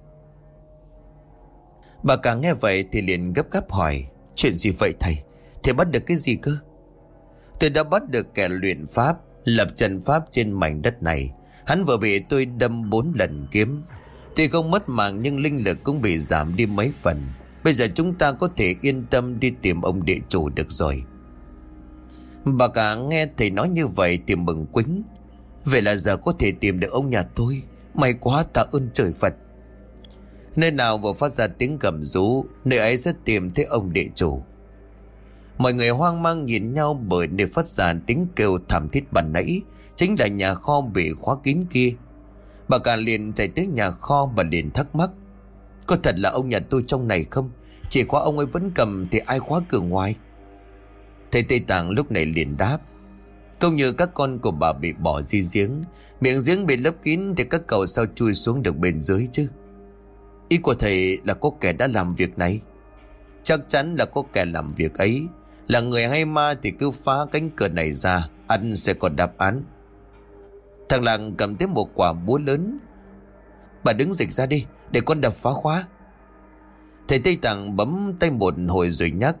Bà càng nghe vậy thì liền gấp gáp hỏi. Chuyện gì vậy thầy? Thầy bắt được cái gì cơ? Tôi đã bắt được kẻ luyện pháp, Lập trận pháp trên mảnh đất này. Hắn vừa bị tôi đâm bốn lần kiếm. Tuy không mất mạng, nhưng linh lực cũng bị giảm đi mấy phần. Bây giờ chúng ta có thể yên tâm đi tìm ông địa chủ được rồi. Bà cả nghe thầy nói như vậy thì mừng quính. Vậy là giờ có thể tìm được ông nhà tôi. May quá tạ ơn trời Phật. Nơi nào vừa phát ra tiếng cầm rú, Nơi ấy sẽ tìm thấy ông địa chủ. Mọi người hoang mang nhìn nhau bởi nơi phát ra tiếng kêu thảm thiết bàn nãy, Chính là nhà kho bị khóa kín kia. Bà cả liền chạy tới nhà kho và liền thắc mắc, Có thật là ông nhà tôi trong này không? Chỉ khóa ông ấy vẫn cầm thì ai khóa cửa ngoài? Thầy Tây Tạng lúc này liền đáp Công như các con của bà bị bỏ di giếng, Miệng giếng bị lấp kín Thì các cậu sao chui xuống được bên dưới chứ? Ý của thầy là có kẻ đã làm việc này. Chắc chắn là có kẻ làm việc ấy. Là người hay ma thì cứ phá cánh cửa này ra anh sẽ còn đáp án. Thằng làng cầm tiếp một quả búa lớn. Bà đứng dịch ra đi, Để con đập phá khóa. Thầy Tây Tạng bấm tay một hồi rồi nhắc,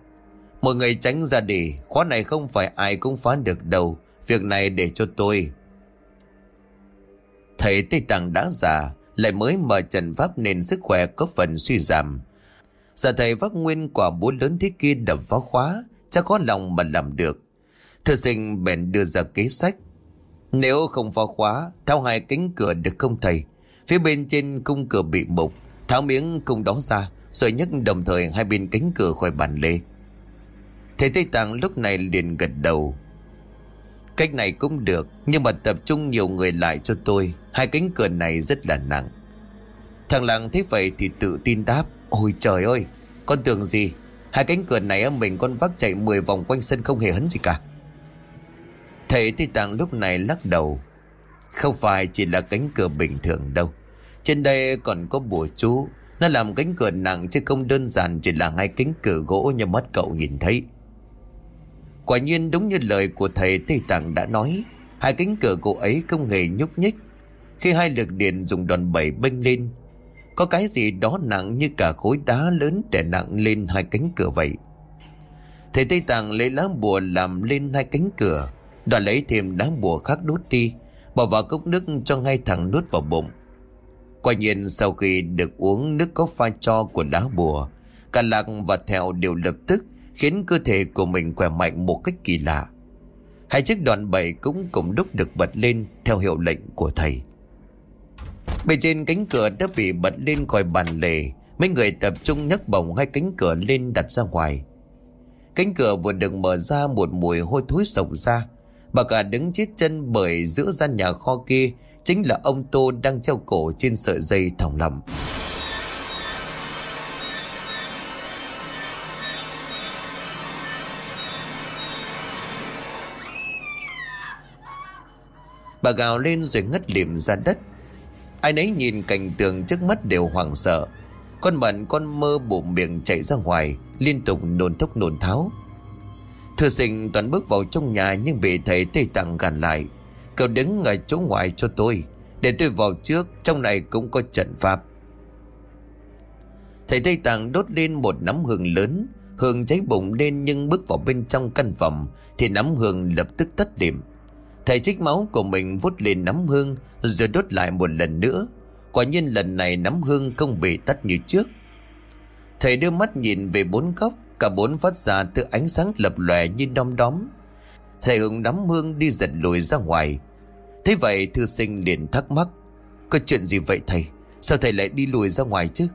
Mọi người tránh ra đi, Khóa này không phải ai cũng phá được đâu, Việc này để cho tôi. Thầy Tây Tạng đã già lại mới mở trần pháp nên sức khỏe có phần suy giảm. Giờ thầy vác nguyên quả búa lớn thế kia đập phá khóa Chắc có lòng mà làm được. Thư sinh, bèn đưa ra kế sách. Nếu không phá khóa, tháo hai cánh cửa được không thầy? Phía bên trên cung cửa bị mục, Tháo miếng cung đó ra, Rồi nhấc đồng thời hai bên cánh cửa khỏi bàn lê Thầy Tây Tạng lúc này liền gật đầu. Cách này cũng được, Nhưng mà tập trung nhiều người lại cho tôi. Hai cánh cửa này rất là nặng. Thằng làng thấy vậy thì tự tin đáp, Ôi trời ơi, Con tưởng gì? Hai cánh cửa này mình con vác chạy 10 vòng quanh sân không hề hấn gì cả. Thầy Tây Tạng lúc này lắc đầu, Không phải chỉ là cánh cửa bình thường đâu. Trên đây còn có bùa chú, Nó làm cánh cửa nặng chứ không đơn giản Chỉ là hai cánh cửa gỗ như mắt cậu nhìn thấy. Quả nhiên đúng như lời của thầy Tây Tạng đã nói, Hai cánh cửa cô ấy không hề nhúc nhích. Khi hai lực điện dùng đòn bẩy bênh lên, Có cái gì đó nặng như cả khối đá lớn đè nặng lên hai cánh cửa vậy? Thầy Tây Tạng lấy lá bùa làm lên hai cánh cửa Đoàn lấy thêm đá bùa khác đốt đi, Bỏ vào cốc nước cho ngay thẳng nuốt vào bụng. Quả nhiên sau khi được uống nước có pha cho của đá bùa, Cả lạc và thẹo đều lập tức Khiến cơ thể của mình khỏe mạnh một cách kỳ lạ. Hai chiếc đoàn bẩy cũng cùng đúc được bật lên Theo hiệu lệnh của thầy. Bên trên cánh cửa đã bị bật lên khỏi bàn lề, Mấy người tập trung nhấc bổng hai cánh cửa lên đặt ra ngoài. Cánh cửa vừa được mở ra một mùi hôi thối sộc ra. Bà cả đứng chết chân bởi giữa gian nhà kho kia Chính là ông Tô đang treo cổ trên sợi dây thòng lầm Bà gào lên rồi ngất liệm ra đất. Ai nấy nhìn cảnh tượng trước mắt đều hoảng sợ. Con mận, con mơ bụng miệng chạy ra ngoài, Liên tục nôn thốc nôn tháo. Thư sinh toàn bước vào trong nhà Nhưng bị thầy Tây Tạng gàn lại. Cậu đứng ở chỗ ngoài cho tôi. Để tôi vào trước, Trong này cũng có trận pháp. Thầy Tây Tạng đốt lên một nắm hương lớn. Hương cháy bụng lên nhưng bước vào bên trong căn phòng Thì nắm hương lập tức tắt điểm Thầy trích máu của mình vút lên nắm hương, Rồi đốt lại một lần nữa. Quả nhiên lần này nắm hương không bị tắt như trước. Thầy đưa mắt nhìn về bốn góc, Cả bốn phát ra từ ánh sáng lập lòe như đom đóm. Thầy hùng nắm hương đi giật lùi ra ngoài. Thế vậy thư sinh liền thắc mắc, Có chuyện gì vậy thầy? Sao thầy lại đi lùi ra ngoài chứ?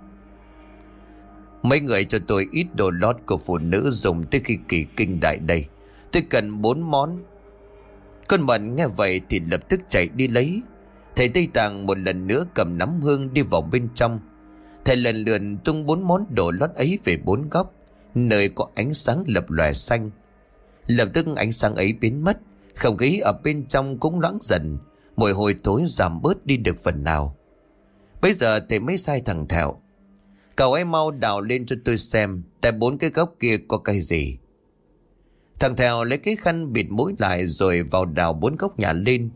Mấy người cho tôi ít đồ lót của phụ nữ dùng tới khi kỳ kinh đại đây. Tôi cần bốn món con mận nghe vậy thì lập tức chạy đi lấy. Thầy Tây Tạng một lần nữa cầm nắm hương đi vào bên trong. Thầy lần lượt tung bốn món đồ lót ấy về bốn góc, Nơi có ánh sáng lập lòe xanh. Lập tức ánh sáng ấy biến mất, Không khí ở bên trong cũng loãng dần, Mùi hôi tối giảm bớt đi được phần nào. Bây giờ thầy mới sai thằng Thẹo Cậu ấy mau đào lên cho tôi xem, Tại bốn cái góc kia có cây gì? Thằng Thèo lấy cái khăn bịt mũi lại rồi vào đào bốn góc nhà lên.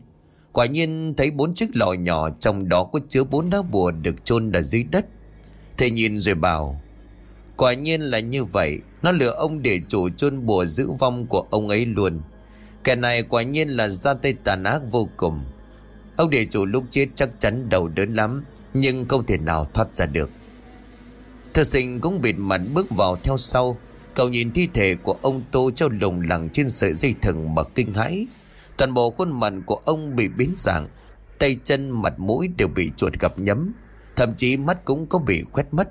Quả nhiên thấy bốn chiếc lọ nhỏ trong đó có chứa bốn lá bùa được chôn ở dưới đất. Thầy nhìn rồi bảo, quả nhiên là như vậy, nó lừa ông để chủ chôn bùa giữ vong của ông ấy luôn. Kẻ này quả nhiên là ra tay tàn ác vô cùng. Ông địa chủ lúc chết chắc chắn đầu đớn lắm, nhưng không thể nào thoát ra được. Thư sinh cũng bịt mặt bước vào theo sau, Cậu nhìn thi thể của ông Tô treo lồng lẳng trên sợi dây thừng mà kinh hãi. Toàn bộ khuôn mặt của ông bị biến dạng. Tay chân, mặt mũi đều bị chuột gặp nhấm. Thậm chí mắt cũng có bị khoét mất.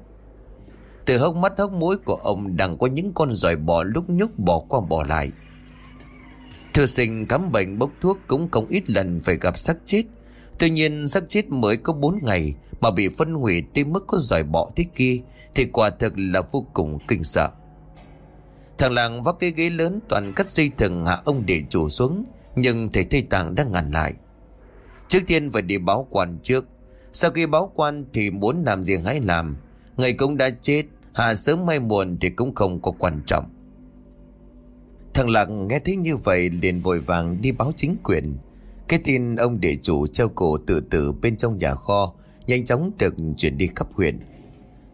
Từ hốc mắt hốc mũi của ông đang có những con giỏi bò lúc nhúc bỏ qua bỏ lại. Thư sinh khám bệnh bốc thuốc cũng không ít lần phải gặp xác chết. Tuy nhiên xác chết mới có 4 ngày mà bị phân hủy tới mức có giỏi bọ thế kia thì quả thực là vô cùng kinh sợ. Thằng làng vác cái ghế lớn toàn cắt dây thừng hạ ông để chủ xuống, Nhưng thầy Tây Tạng đang ngăn lại. Trước tiên phải đi báo quan trước. Sau khi báo quan thì muốn làm gì hãy làm. Người cũng đã chết Hạ sớm mai muộn thì cũng không có quan trọng. Thằng Lạc nghe thấy như vậy liền vội vàng đi báo chính quyền. Cái tin ông địa chủ treo cổ tự tử bên trong nhà kho, Nhanh chóng được chuyển đi khắp huyện.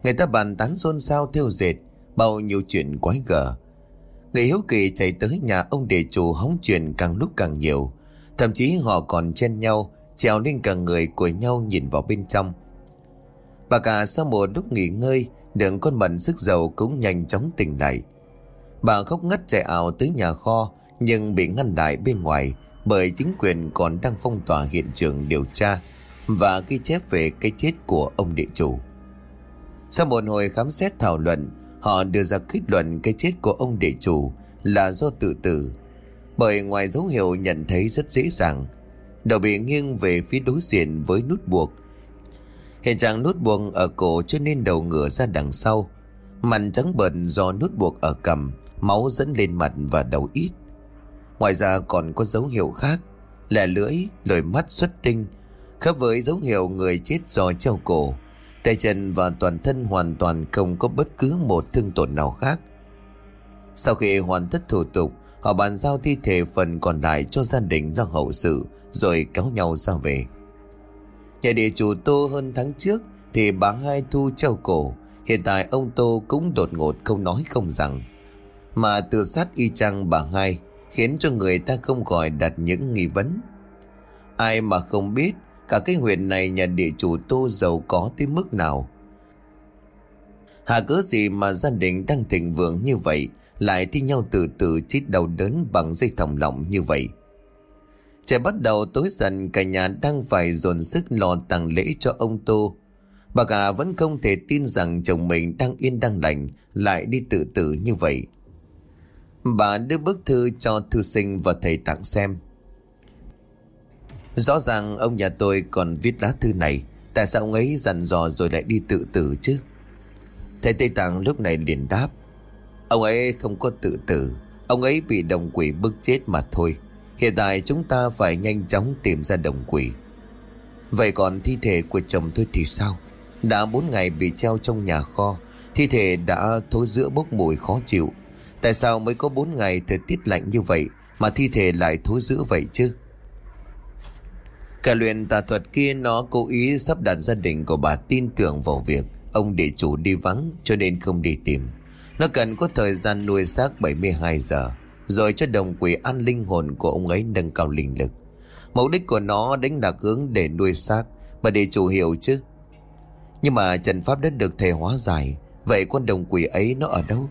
Người ta bàn tán xôn xao theo dệt, Bao nhiêu chuyện quái gở. Người hiếu kỳ chạy tới nhà ông địa chủ hóng chuyện càng lúc càng nhiều. Thậm chí họ còn chen nhau, trèo lên cả người của nhau nhìn vào bên trong. Bà cả sau một lúc nghỉ ngơi, đựng con mận sức dầu cũng nhanh chóng tỉnh lại. Bà khóc ngất chạy ảo tới nhà kho, nhưng bị ngăn lại bên ngoài bởi chính quyền còn đang phong tỏa hiện trường điều tra và ghi chép về cái chết của ông địa chủ. Sau một hồi khám xét thảo luận, Họ đưa ra kết luận cái chết của ông địa chủ là do tự tử. Bởi ngoài dấu hiệu nhận thấy rất dễ dàng, đầu bị nghiêng về phía đối diện với nút buộc. Hiện trạng nút buộc ở cổ cho nên đầu ngửa ra đằng sau. Mặt trắng bẩn do nút buộc ở cầm, máu dẫn lên mặt và đầu ít. Ngoài ra còn có dấu hiệu khác, là lưỡi, lồi mắt xuất tinh, khớp với dấu hiệu người chết do treo cổ Tay chân và toàn thân hoàn toàn không có bất cứ một thương tổn nào khác. Sau khi hoàn tất thủ tục, họ bàn giao thi thể phần còn lại cho gia đình lo hậu sự, rồi kéo nhau ra về. Nhà địa chủ Tô hơn tháng trước thì bà hai thu treo cổ. Hiện tại ông Tô cũng đột ngột không nói không rằng. Mà tự sát y chang bà hai Khiến cho người ta không khỏi đặt những nghi vấn Ai mà không biết Cả cái huyện này nhà địa chủ tô giàu có tới mức nào. Hà cớ gì mà gia đình đang thịnh vượng như vậy, Lại thi nhau từ từ chít đau đớn bằng dây thòng lọng như vậy? Trẻ bắt đầu tối dần, cả nhà đang phải dồn sức lo tàng lễ cho ông Tô. Bà cả vẫn không thể tin rằng chồng mình đang yên đang lành, Lại đi tự tử như vậy. Bà đưa bức thư cho thư sinh và thầy tặng xem. Rõ ràng ông nhà tôi còn viết lá thư này, Tại sao ông ấy dặn dò rồi lại đi tự tử chứ? Thầy Tây Tạng lúc này liền đáp, Ông ấy không có tự tử, Ông ấy bị đồng quỷ bức chết mà thôi. Hiện tại chúng ta phải nhanh chóng tìm ra đồng quỷ. Vậy còn thi thể của chồng tôi thì sao? Đã bốn ngày bị treo trong nhà kho, Thi thể đã thối giữa bốc mùi khó chịu. Tại sao mới có bốn ngày thời tiết lạnh như vậy Mà thi thể lại thối giữa vậy chứ? Cả luyện tà thuật kia, nó cố ý sắp đặt gia đình của bà tin tưởng vào việc Ông địa chủ đi vắng, cho nên không đi tìm. Nó cần có thời gian nuôi xác 72 giờ, Rồi cho đồng quỷ ăn linh hồn của ông ấy nâng cao linh lực. Mục đích của nó đánh lạc hướng để nuôi xác, Bà địa chủ hiểu chứ. Nhưng mà trận pháp đã được thể hóa giải, Vậy con đồng quỷ ấy nó ở đâu?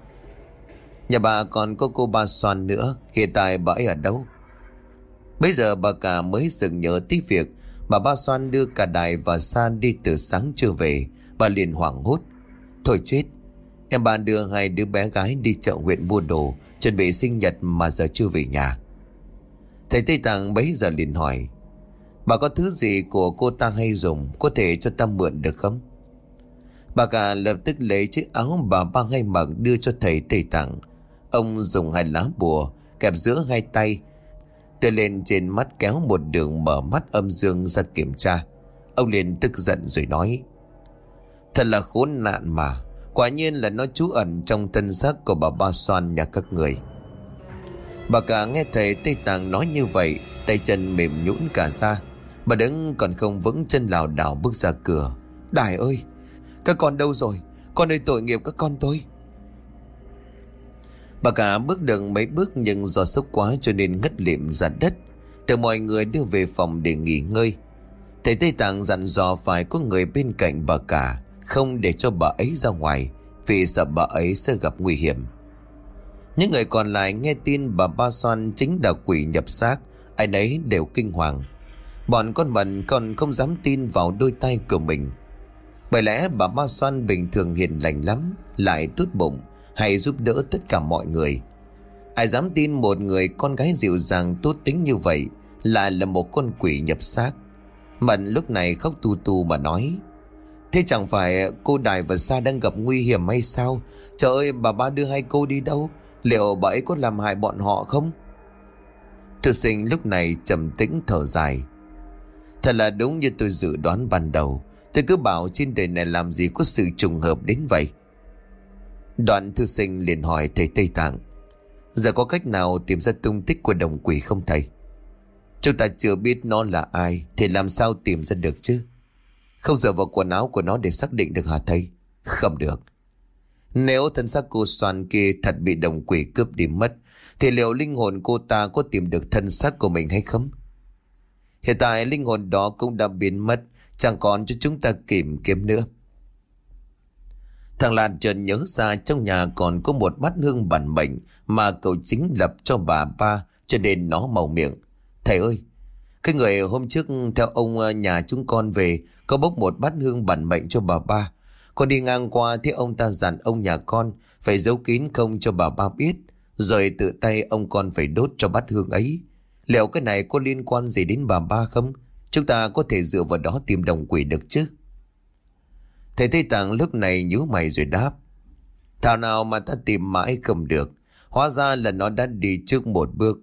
Nhà bà còn có cô ba xoan nữa, Hiện tại bà ấy ở đâu? Bây giờ bà cả mới dừng nhớ tí việc Bà ba xoan đưa cả đài và san đi từ sáng chưa về. Bà liền hoảng hốt. Thôi chết, Em bà đưa hai đứa bé gái đi chợ huyện mua đồ, Chuẩn bị sinh nhật mà giờ chưa về nhà. Thầy Tây Tạng bấy giờ liền hỏi, Bà có thứ gì của cô ta hay dùng, Có thể cho ta mượn được không? Bà cả lập tức lấy chiếc áo bà ba hay mặc đưa cho thầy Tây Tạng. Ông dùng hai lá bùa Kẹp giữa hai tay Đưa lên trên mắt kéo một đường mở mắt âm dương ra kiểm tra. Ông liền tức giận rồi nói, Thật là khốn nạn mà, Quả nhiên là nó trú ẩn trong thân xác của bà ba xoan nhà các người. Bà cả nghe thầy Tây Tạng nói như vậy, Tay chân mềm nhũn cả ra. Bà đứng còn không vững, chân lảo đảo bước ra cửa. Đài ơi, Các con đâu rồi? Con ơi, tội nghiệp các con tôi. Bà cả bước được mấy bước nhưng do sốc quá cho nên ngất liệm ra đất. Được mọi người đưa về phòng để nghỉ ngơi. Thầy Tây Tạng dặn dò phải có người bên cạnh bà cả, Không để cho bà ấy ra ngoài, Vì sợ bà ấy sẽ gặp nguy hiểm. Những người còn lại nghe tin bà Ba xoan chính là quỷ nhập xác, Ai nấy đều kinh hoàng. Bọn con mận còn không dám tin vào đôi tay của mình. Bởi lẽ bà Ba xoan bình thường hiền lành lắm, Lại tốt bụng hay giúp đỡ tất cả mọi người. Ai dám tin một người con gái dịu dàng tốt tính như vậy lại là một con quỷ nhập xác. Mận lúc này khóc tu tu mà nói, Thế chẳng phải cô Đài và Sa đang gặp nguy hiểm hay sao? Trời ơi, bà ba đưa hai cô đi đâu? Liệu bà ấy có làm hại bọn họ không? Thư sinh lúc này trầm tĩnh thở dài Thật là đúng như tôi dự đoán ban đầu Tôi cứ bảo trên đời này làm gì có sự trùng hợp đến vậy Đoạn thư sinh liền hỏi thầy Tây Tạng, Giờ có cách nào tìm ra tung tích của đồng quỷ không thầy? Chúng ta chưa biết nó là ai, Thì làm sao tìm ra được chứ? Không dựa vào quần áo của nó để xác định được hả thầy? Không được. Nếu thân xác cô Soan kia thật bị đồng quỷ cướp đi mất, Thì liệu linh hồn cô ta có tìm được thân xác của mình hay không? Hiện tại linh hồn đó cũng đã biến mất, Chẳng còn cho chúng ta kìm kiếm nữa. Thằng Lan chợt nhớ ra trong nhà còn có một bát hương bản mệnh mà cậu chính lập cho bà ba cho nên nó màu miệng. Thầy ơi, cái người hôm trước theo ông ờ, nhà chúng con về có bốc một bát hương bản mệnh cho bà ba. Con đi ngang qua thì ông ta dặn ông nhà con phải giấu kín không cho bà ba biết rồi tự tay ông con phải đốt cho bát hương ấy. Liệu cái này có liên quan gì đến bà ba không? Chúng ta có thể dựa vào đó tìm đồng quỷ được chứ? Thầy Tây Tạng lúc này nhíu mày rồi đáp. Thảo nào mà ta tìm mãi không được. Hóa ra là nó đã đi trước một bước.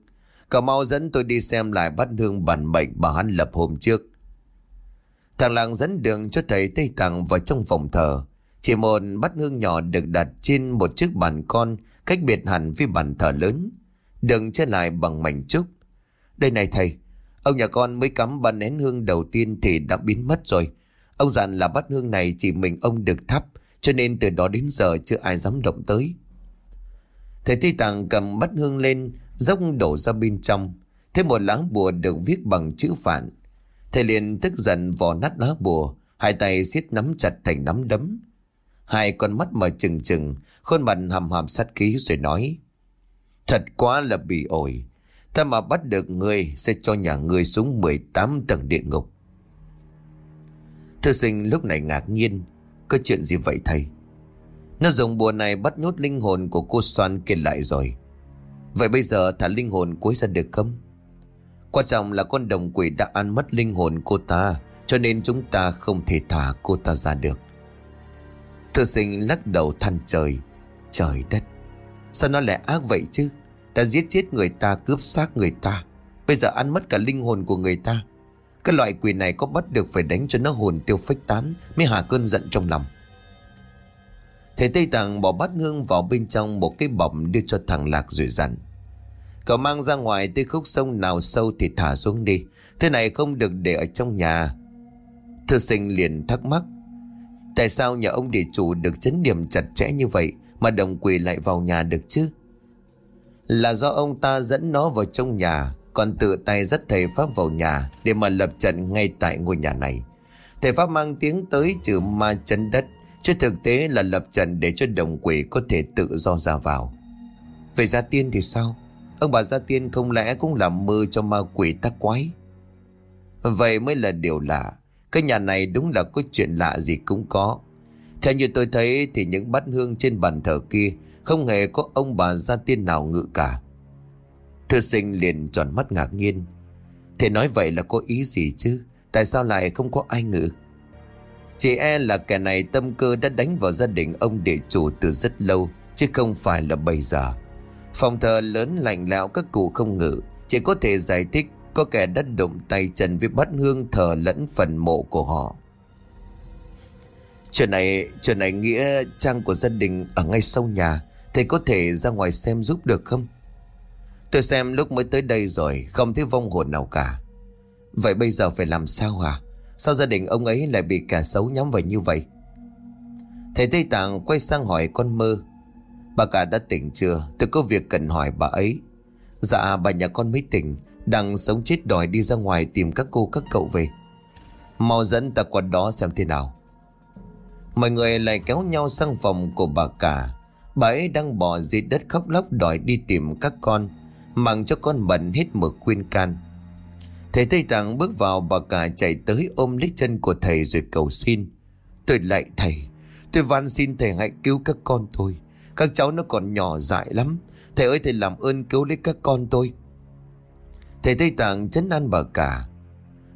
Cậu mau dẫn tôi đi xem lại bát hương bản mệnh bà hắn lập hôm trước. Thằng làng dẫn đường cho thầy Tây Tạng vào trong phòng thờ. Chỉ một bát hương nhỏ được đặt trên một chiếc bàn con cách biệt hẳn với bàn thờ lớn. Đừng che lại bằng mảnh trúc. Đây này thầy, ông nhà con mới cắm bàn nén hương đầu tiên thì đã biến mất rồi. Ông dặn là bát hương này chỉ mình ông được thắp, cho nên từ đó đến giờ chưa ai dám động tới. Thầy Tây Tạng cầm bát hương lên, dốc đổ ra bên trong. Thêm một lá bùa được viết bằng chữ phản. Thầy liền tức giận vò nát lá bùa, hai tay siết nắm chặt thành nắm đấm. Hai con mắt mở trừng trừng, khuôn mặt hầm hầm sát khí rồi nói. Thật quá là bị ổi. Ta mà bắt được người sẽ cho nhà người xuống 18 tầng địa ngục. Thư sinh lúc này ngạc nhiên. Có chuyện gì vậy thầy? Nó dùng bùa này bắt nhốt linh hồn của cô Soan kia lại rồi. Vậy bây giờ thả linh hồn cuối ra được không? Quan trọng là con đồng quỷ đã ăn mất linh hồn cô ta, Cho nên chúng ta không thể thả cô ta ra được Thư sinh lắc đầu than trời Trời đất, Sao nó lại ác vậy chứ Đã giết chết người ta, cướp xác người ta Bây giờ ăn mất cả linh hồn của người ta cái loại quỷ này có bắt được phải đánh cho nó hồn tiêu phách tán Mới hạ cơn giận trong lòng. Thầy Tây Tạng bỏ bát hương vào bên trong một cái bọc đưa cho thằng Lạc rồi dặn. Cậu mang ra ngoài tới khúc sông nào sâu thì thả xuống đi, Thế này không được để ở trong nhà. Thư sinh liền thắc mắc. Tại sao nhà ông địa chủ được chấn điểm chặt chẽ như vậy Mà đồng quỷ lại vào nhà được chứ? Là do ông ta dẫn nó vào trong nhà. Còn tự tay dắt thầy Pháp vào nhà Để mà lập trận ngay tại ngôi nhà này. Thầy Pháp mang tiếng tới trừ ma chân đất, Chứ thực tế là lập trận để cho đồng quỷ có thể tự do ra vào. Về gia tiên thì sao? Ông bà Gia Tiên không lẽ cũng làm mơ cho ma quỷ tắc quái? Vậy mới là điều lạ. Cái nhà này đúng là có chuyện lạ gì cũng có. Theo như tôi thấy thì những bát hương trên bàn thờ kia Không hề có ông bà Gia Tiên nào ngự cả. Thư sinh liền tròn mắt ngạc nhiên. Thế nói vậy là có ý gì chứ? Tại sao lại không có ai ngự? Chỉ e là kẻ này tâm cơ đã đánh vào gia đình ông địa chủ từ rất lâu, Chứ không phải là bây giờ. Phòng thờ lớn lạnh lẽo, các cụ không ngự. Chỉ có thể giải thích Có kẻ đã đụng tay chân với bát hương thờ lẫn phần mộ của họ. Chuyện này Chuyện này nghĩa trang của gia đình Ở ngay sau nhà. Thầy có thể ra ngoài xem giúp được không? Tôi xem lúc mới tới đây rồi, Không thấy vong hồn nào cả. Vậy bây giờ phải làm sao hả? Sao gia đình ông ấy lại bị kẻ xấu nhắm vào như vậy? Thầy Tây Tạng quay sang hỏi con mơ. Bà cả đã tỉnh chưa? Tôi có việc cần hỏi bà ấy. Dạ bà nhà con mới tỉnh, Đang sống chết đòi đi ra ngoài tìm các cô, các cậu về. Mau dẫn ta qua đó xem thế nào. Mọi người lại kéo nhau sang phòng của bà cả. Bà ấy đang bỏ dưới đất khóc lóc đòi đi tìm các con. Mang cho con bận hết mực khuyên can. Thầy Tây Tạng bước vào, bà cả chạy tới ôm lấy chân của thầy rồi cầu xin. Tôi lại, thầy, Tôi van xin thầy hãy cứu các con tôi các cháu nó còn nhỏ dại lắm. Thầy ơi, thầy làm ơn cứu lấy các con tôi. Thầy Tây Tạng chấn an bà cả.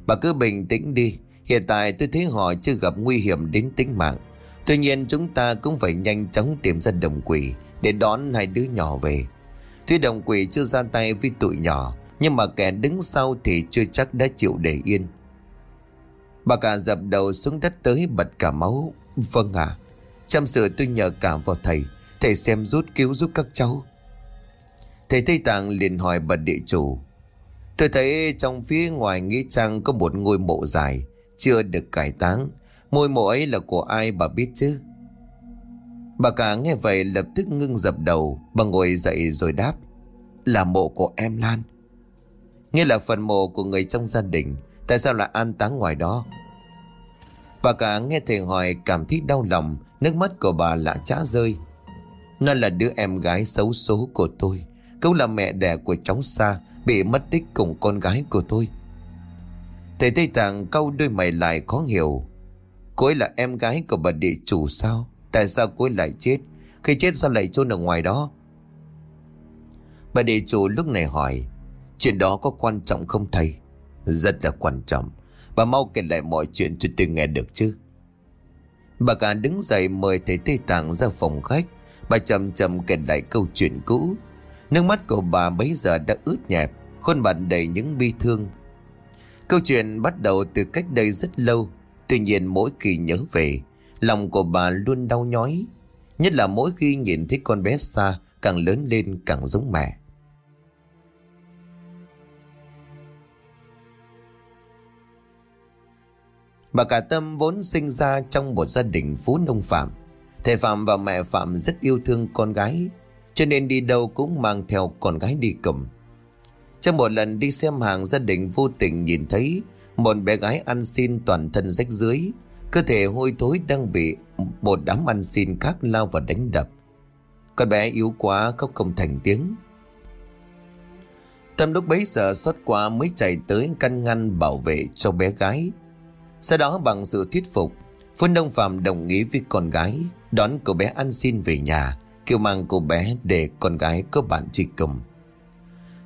Bà cứ bình tĩnh đi. Hiện tại tôi thấy họ chưa gặp nguy hiểm đến tính mạng. Tuy nhiên chúng ta cũng phải nhanh chóng tìm ra đồng quỷ Để đón hai đứa nhỏ về. Tuy đồng quỷ chưa ra tay với tụi nhỏ Nhưng mà kẻ đứng sau thì chưa chắc đã chịu để yên. Bà cả dập đầu xuống đất tới bật cả máu. Vâng ạ à, Chăm sự tôi nhờ cả vào thầy. Thầy xem rút cứu giúp các cháu. Thầy Tây Tạng liền hỏi bà địa chủ. Tôi thấy trong phía ngoài nghĩa trang có một ngôi mộ dài Chưa được cải táng. Ngôi mộ ấy là của ai bà biết chứ? Bà cả nghe vậy lập tức ngưng dập đầu, Bà ngồi dậy rồi đáp, Là mộ của em Lan. Nghe là phần mộ của người trong gia đình, Tại sao lại an táng ngoài đó? Bà cả nghe thầy hỏi cảm thấy đau lòng, Nước mắt của bà lạ chả rơi. Nó là đứa em gái xấu số của tôi, Cũng là mẹ đẻ của cháu xa Bị mất tích cùng con gái của tôi. Thầy Tây Tạng câu đôi mày lại khó hiểu. Cô ấy là em gái của bà địa chủ sao? Tại sao cô ấy lại chết? Khi chết sao lại chôn ở ngoài đó? Bà địa chủ lúc này hỏi, Chuyện đó có quan trọng không thầy? Rất là quan trọng. Bà mau kể lại mọi chuyện cho tôi nghe được chứ. Bà cả đứng dậy mời thầy Tây Tạng ra phòng khách. Bà chậm chậm kể lại câu chuyện cũ. Nước mắt của bà bấy giờ đã ướt nhẹp, Khuôn mặt đầy những bi thương. Câu chuyện bắt đầu từ cách đây rất lâu. Tuy nhiên mỗi khi nhớ về Lòng của bà luôn đau nhói Nhất là mỗi khi nhìn thấy con bé xa Càng lớn lên càng giống mẹ Bà cả tâm vốn sinh ra trong một gia đình phú nông phạm Thầy Phạm và mẹ Phạm rất yêu thương con gái. cho nên đi đâu cũng mang theo con gái đi cầm. Trong một lần đi xem hàng gia đình vô tình nhìn thấy một bé gái ăn xin toàn thân rách dưới, cơ thể hôi thối đang bị một đám ăn xin khác lao vào đánh đập. Con bé yếu quá khóc không thành tiếng. Tâm lúc bấy giờ xót quá mới chạy tới căn ngăn bảo vệ cho bé gái. Sau đó bằng sự thuyết phục, Phương Đông Phạm đồng ý với con gái đón cô bé ăn xin về nhà, kêu mang cô bé để con gái có bạn chỉ cùng.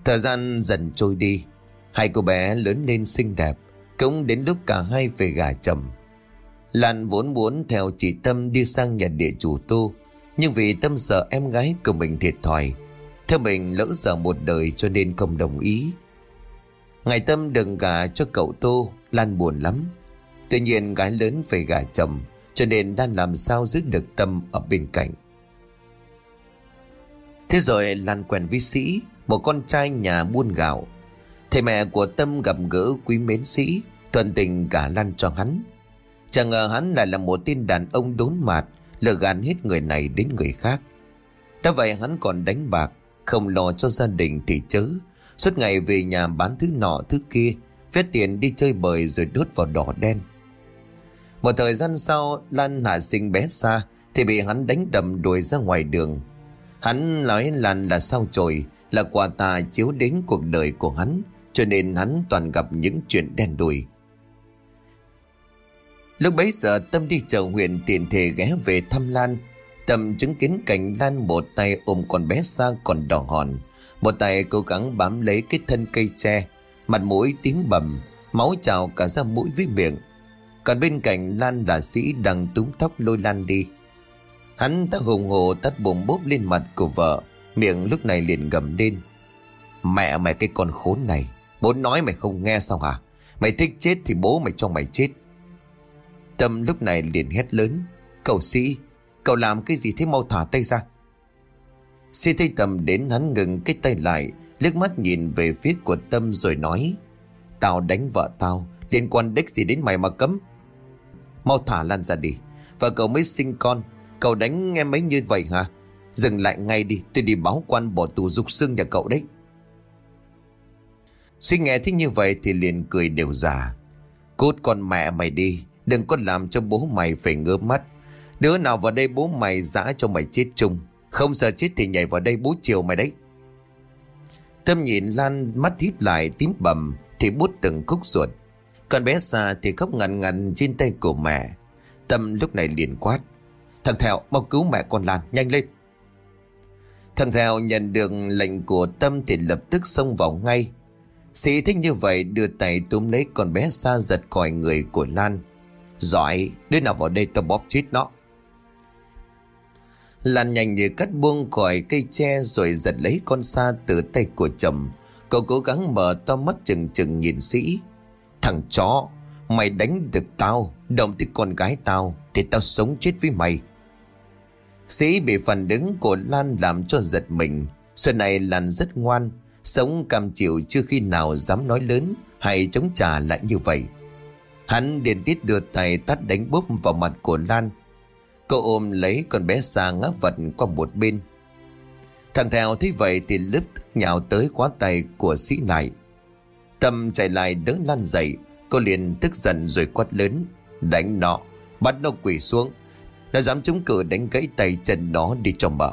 Thời gian dần trôi đi, hai cô bé lớn lên xinh đẹp, cũng đến lúc cả hai về gà chồng. Lan vốn muốn theo chị Tâm đi sang nhà địa chủ tu, nhưng vì Tâm sợ em gái của mình thiệt thòi, theo mình lỡ sợ một đời cho nên không đồng ý. Ngày Tâm đừng gả cho cậu Tô, Lan buồn lắm. Tuy nhiên gái lớn phải gả chồng, cho nên đang làm sao giữ được Tâm ở bên cạnh. Thế rồi Lan quen với Sĩ, một con trai nhà buôn gạo. Thầy mẹ của Tâm gặp gỡ quý mến Sĩ, thuận tình cả Lan cho hắn. Chẳng ngờ hắn lại là một tên đàn ông đốn mạt, lừa gạt hết người này đến người khác. Đã vậy hắn còn đánh bạc, không lo cho gia đình thì chớ. Suốt ngày về nhà bán thứ nọ thứ kia, phép tiền đi chơi bời rồi đốt vào đỏ đen. Một thời gian sau, Lan hạ sinh bé xa thì bị hắn đánh đầm đuổi ra ngoài đường. Hắn nói Lan là sao chổi, là quà tà chiếu đến cuộc đời của hắn, cho nên hắn toàn gặp những chuyện đen đủi. Lúc bấy giờ Tâm đi chợ huyện tiền thể ghé về thăm Lan. Tâm chứng kiến cảnh Lan một tay ôm con bé xa còn đỏ hòn. Một tay cố gắng bám lấy cái thân cây tre. Mặt mũi tím bầm, máu trào cả ra mũi với miệng. Còn bên cạnh Lan là sĩ đang túm tóc lôi Lan đi. Hắn ta hùng hồ tắt bụng bốp lên mặt của vợ. Miệng lúc này liền gầm lên. Mẹ mày cái con khốn này. Bố nói mày không nghe sao hả? Mày thích chết thì bố mày cho mày chết. Tâm lúc này liền hét lớn. Cậu sĩ, cậu làm cái gì thế mau thả tay ra. Sĩ thấy Tâm đến hắn ngừng cái tay lại, liếc mắt nhìn về phía của Tâm rồi nói. Tao đánh vợ tao, liên quan đích gì đến mày mà cấm. Mau thả Lan ra đi, và cậu mới sinh con, cậu đánh em ấy như vậy hả? Dừng lại ngay đi, tôi đi báo quan bỏ tù dục xương nhà cậu đấy. Sinh nghe thích như vậy thì liền cười đều già. Cút con mẹ mày đi, Đừng có làm cho bố mày phải ngơ mắt. Đứa nào vào đây bố mày giã cho mày chết chung. Không sợ chết thì nhảy vào đây bố chiều mày đấy. Tâm nhìn Lan mắt híp lại tím bầm Thì bút từng khúc ruột. Còn bé xa thì khóc ngằn ngằn trên tay của mẹ. Tâm lúc này liền quát. Thằng Thẹo, mau cứu mẹ con Lan, nhanh lên. Thằng Thẹo nhận được lệnh của Tâm thì lập tức xông vào ngay. Sĩ thích như vậy đưa tay túm lấy con bé xa giật khỏi người của Lan. Giỏi, đứa nào vào đây tao bóp chết nó. Lan nhanh như cắt buông khỏi cây tre rồi giật lấy con sa từ tay của chồng. Cậu cố gắng mở to mắt chừng chừng nhìn sĩ. Thằng chó, mày đánh được tao, động tới con gái tao, thì tao sống chết với mày. Sĩ bị phần đứng của Lan làm cho giật mình. Xuân này Lan rất ngoan, sống cam chịu chưa khi nào dám nói lớn hay chống trả lại như vậy. Hắn điền tiết đưa tay tắt đánh bốp vào mặt của Lan. cậu ôm lấy con bé xa ngã vật qua một bên. Thằng theo thấy vậy thì lướt nhào tới quá tay của sĩ lại. Tâm chạy lại đỡ Lan dậy. Cô liền tức giận rồi quát lớn. Đánh nó, bắt nó quỷ xuống. Nó dám chống cự đánh gãy tay chân nó đi cho mở.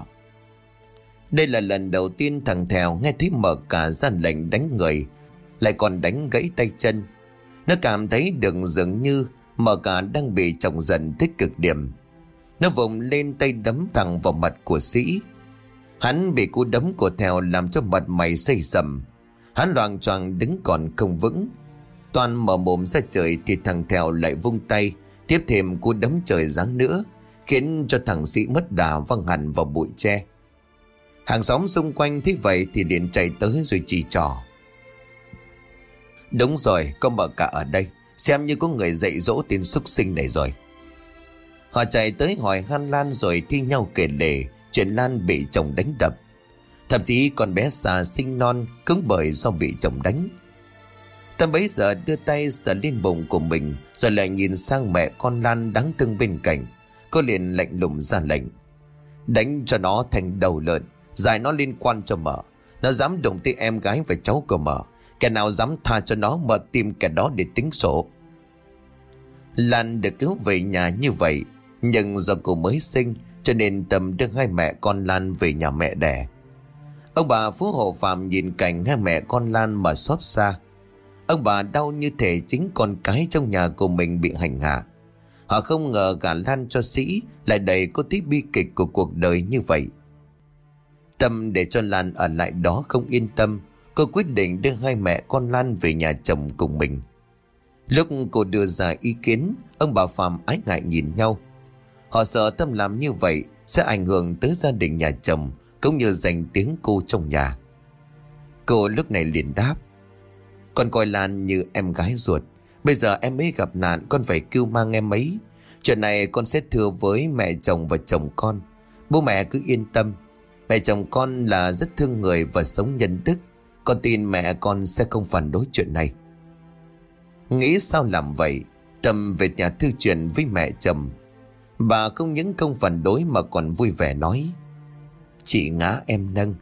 Đây là lần đầu tiên thằng Thèo nghe thấy mở cả gian lệnh đánh người, lại còn đánh gãy tay chân. Nó cảm thấy được dường như mở cả đang bị trọng dần tích cực điểm. Nó vùng lên tay đấm thẳng vào mặt của sĩ. Hắn bị cú đấm của Thèo làm cho mặt mày xây sầm. Hắn loàng choàng đứng còn không vững. Toàn mở mồm ra trời thì thằng Thèo lại vung tay, tiếp thêm cú đấm trời giáng nữa, khiến cho thằng sĩ mất đà văng hẳn vào bụi tre. Hàng xóm xung quanh thấy vậy thì liền chạy tới rồi chỉ trò. Đúng rồi, có bà cả ở đây. Xem như có người dạy dỗ tên xuất sinh này rồi. Họ chạy tới hỏi Han Lan rồi thi nhau kể lể chuyện Lan bị chồng đánh đập. Thậm chí con bé xà sinh non cứng bởi do bị chồng đánh. Tâm bấy giờ đưa tay sờ lên bụng của mình rồi lại nhìn sang mẹ con Lan đáng thương bên cạnh. Cô liền lạnh lùng ra lệnh. Đánh cho nó thành đầu lợn, Giải nó liên quan cho mở, Nó dám động tới em gái và cháu của mở. Kẻ nào dám tha cho nó mà tìm kẻ đó để tính sổ. Lan được cứu về nhà như vậy Nhưng do cô mới sinh Cho nên Tâm đưa hai mẹ con Lan về nhà mẹ đẻ. Ông bà Phú Hộ Phạm nhìn cảnh hai mẹ con Lan mà xót xa. Ông bà đau như thể chính con cái trong nhà của mình bị hành hạ. Họ không ngờ cả Lan cho sĩ lại đầy có tí bi kịch của cuộc đời như vậy. Tâm để cho Lan ở lại đó không yên tâm, cô quyết định đưa hai mẹ con Lan về nhà chồng cùng mình. Lúc cô đưa ra ý kiến, ông bà Phạm ái ngại nhìn nhau. Họ sợ Tâm làm như vậy sẽ ảnh hưởng tới gia đình nhà chồng cũng như danh tiếng cô trong nhà. Cô lúc này liền đáp. Con coi Lan như em gái ruột. Bây giờ em ấy gặp nạn con phải cứu mang em ấy. Chuyện này con sẽ thưa với mẹ chồng và chồng con. Bố mẹ cứ yên tâm. Mẹ chồng con là rất thương người và sống nhân đức. Con tin mẹ con sẽ không phản đối chuyện này. Nghĩ sao làm vậy? Tâm về nhà thư chuyện với mẹ chồng. Bà không những không phản đối mà còn vui vẻ nói. Chị ngã em nâng.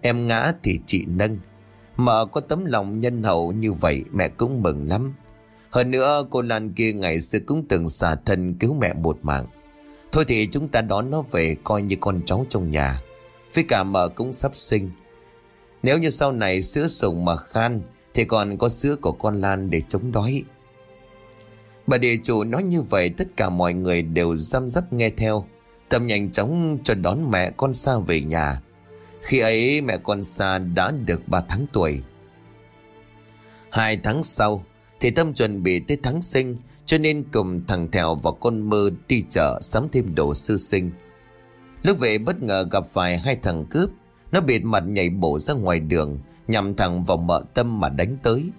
Em ngã thì chị nâng. Mợ có tấm lòng nhân hậu như vậy, mẹ cũng mừng lắm. Hơn nữa, cô Lan kia ngày xưa cũng từng xả thân cứu mẹ một mạng. Thôi thì chúng ta đón nó về coi như con cháu trong nhà. Với cả mợ cũng sắp sinh. Nếu như sau này sữa sùng mà khan thì còn có sữa của con Lan để chống đói. Bà địa chủ nói như vậy tất cả mọi người đều răm rắp nghe theo. Tâm nhanh chóng cho đón mẹ con xa về nhà. Khi ấy mẹ con xa đã được 3 tháng tuổi. Hai tháng sau, thì Tâm chuẩn bị tới tháng sinh cho nên cùng thằng Thèo và con mơ đi chợ sắm thêm đồ sư sinh. Lúc về bất ngờ gặp phải hai thằng cướp, nó bịt mặt nhảy bổ ra ngoài đường, nhằm thẳng vào mợ Tâm mà đánh tới.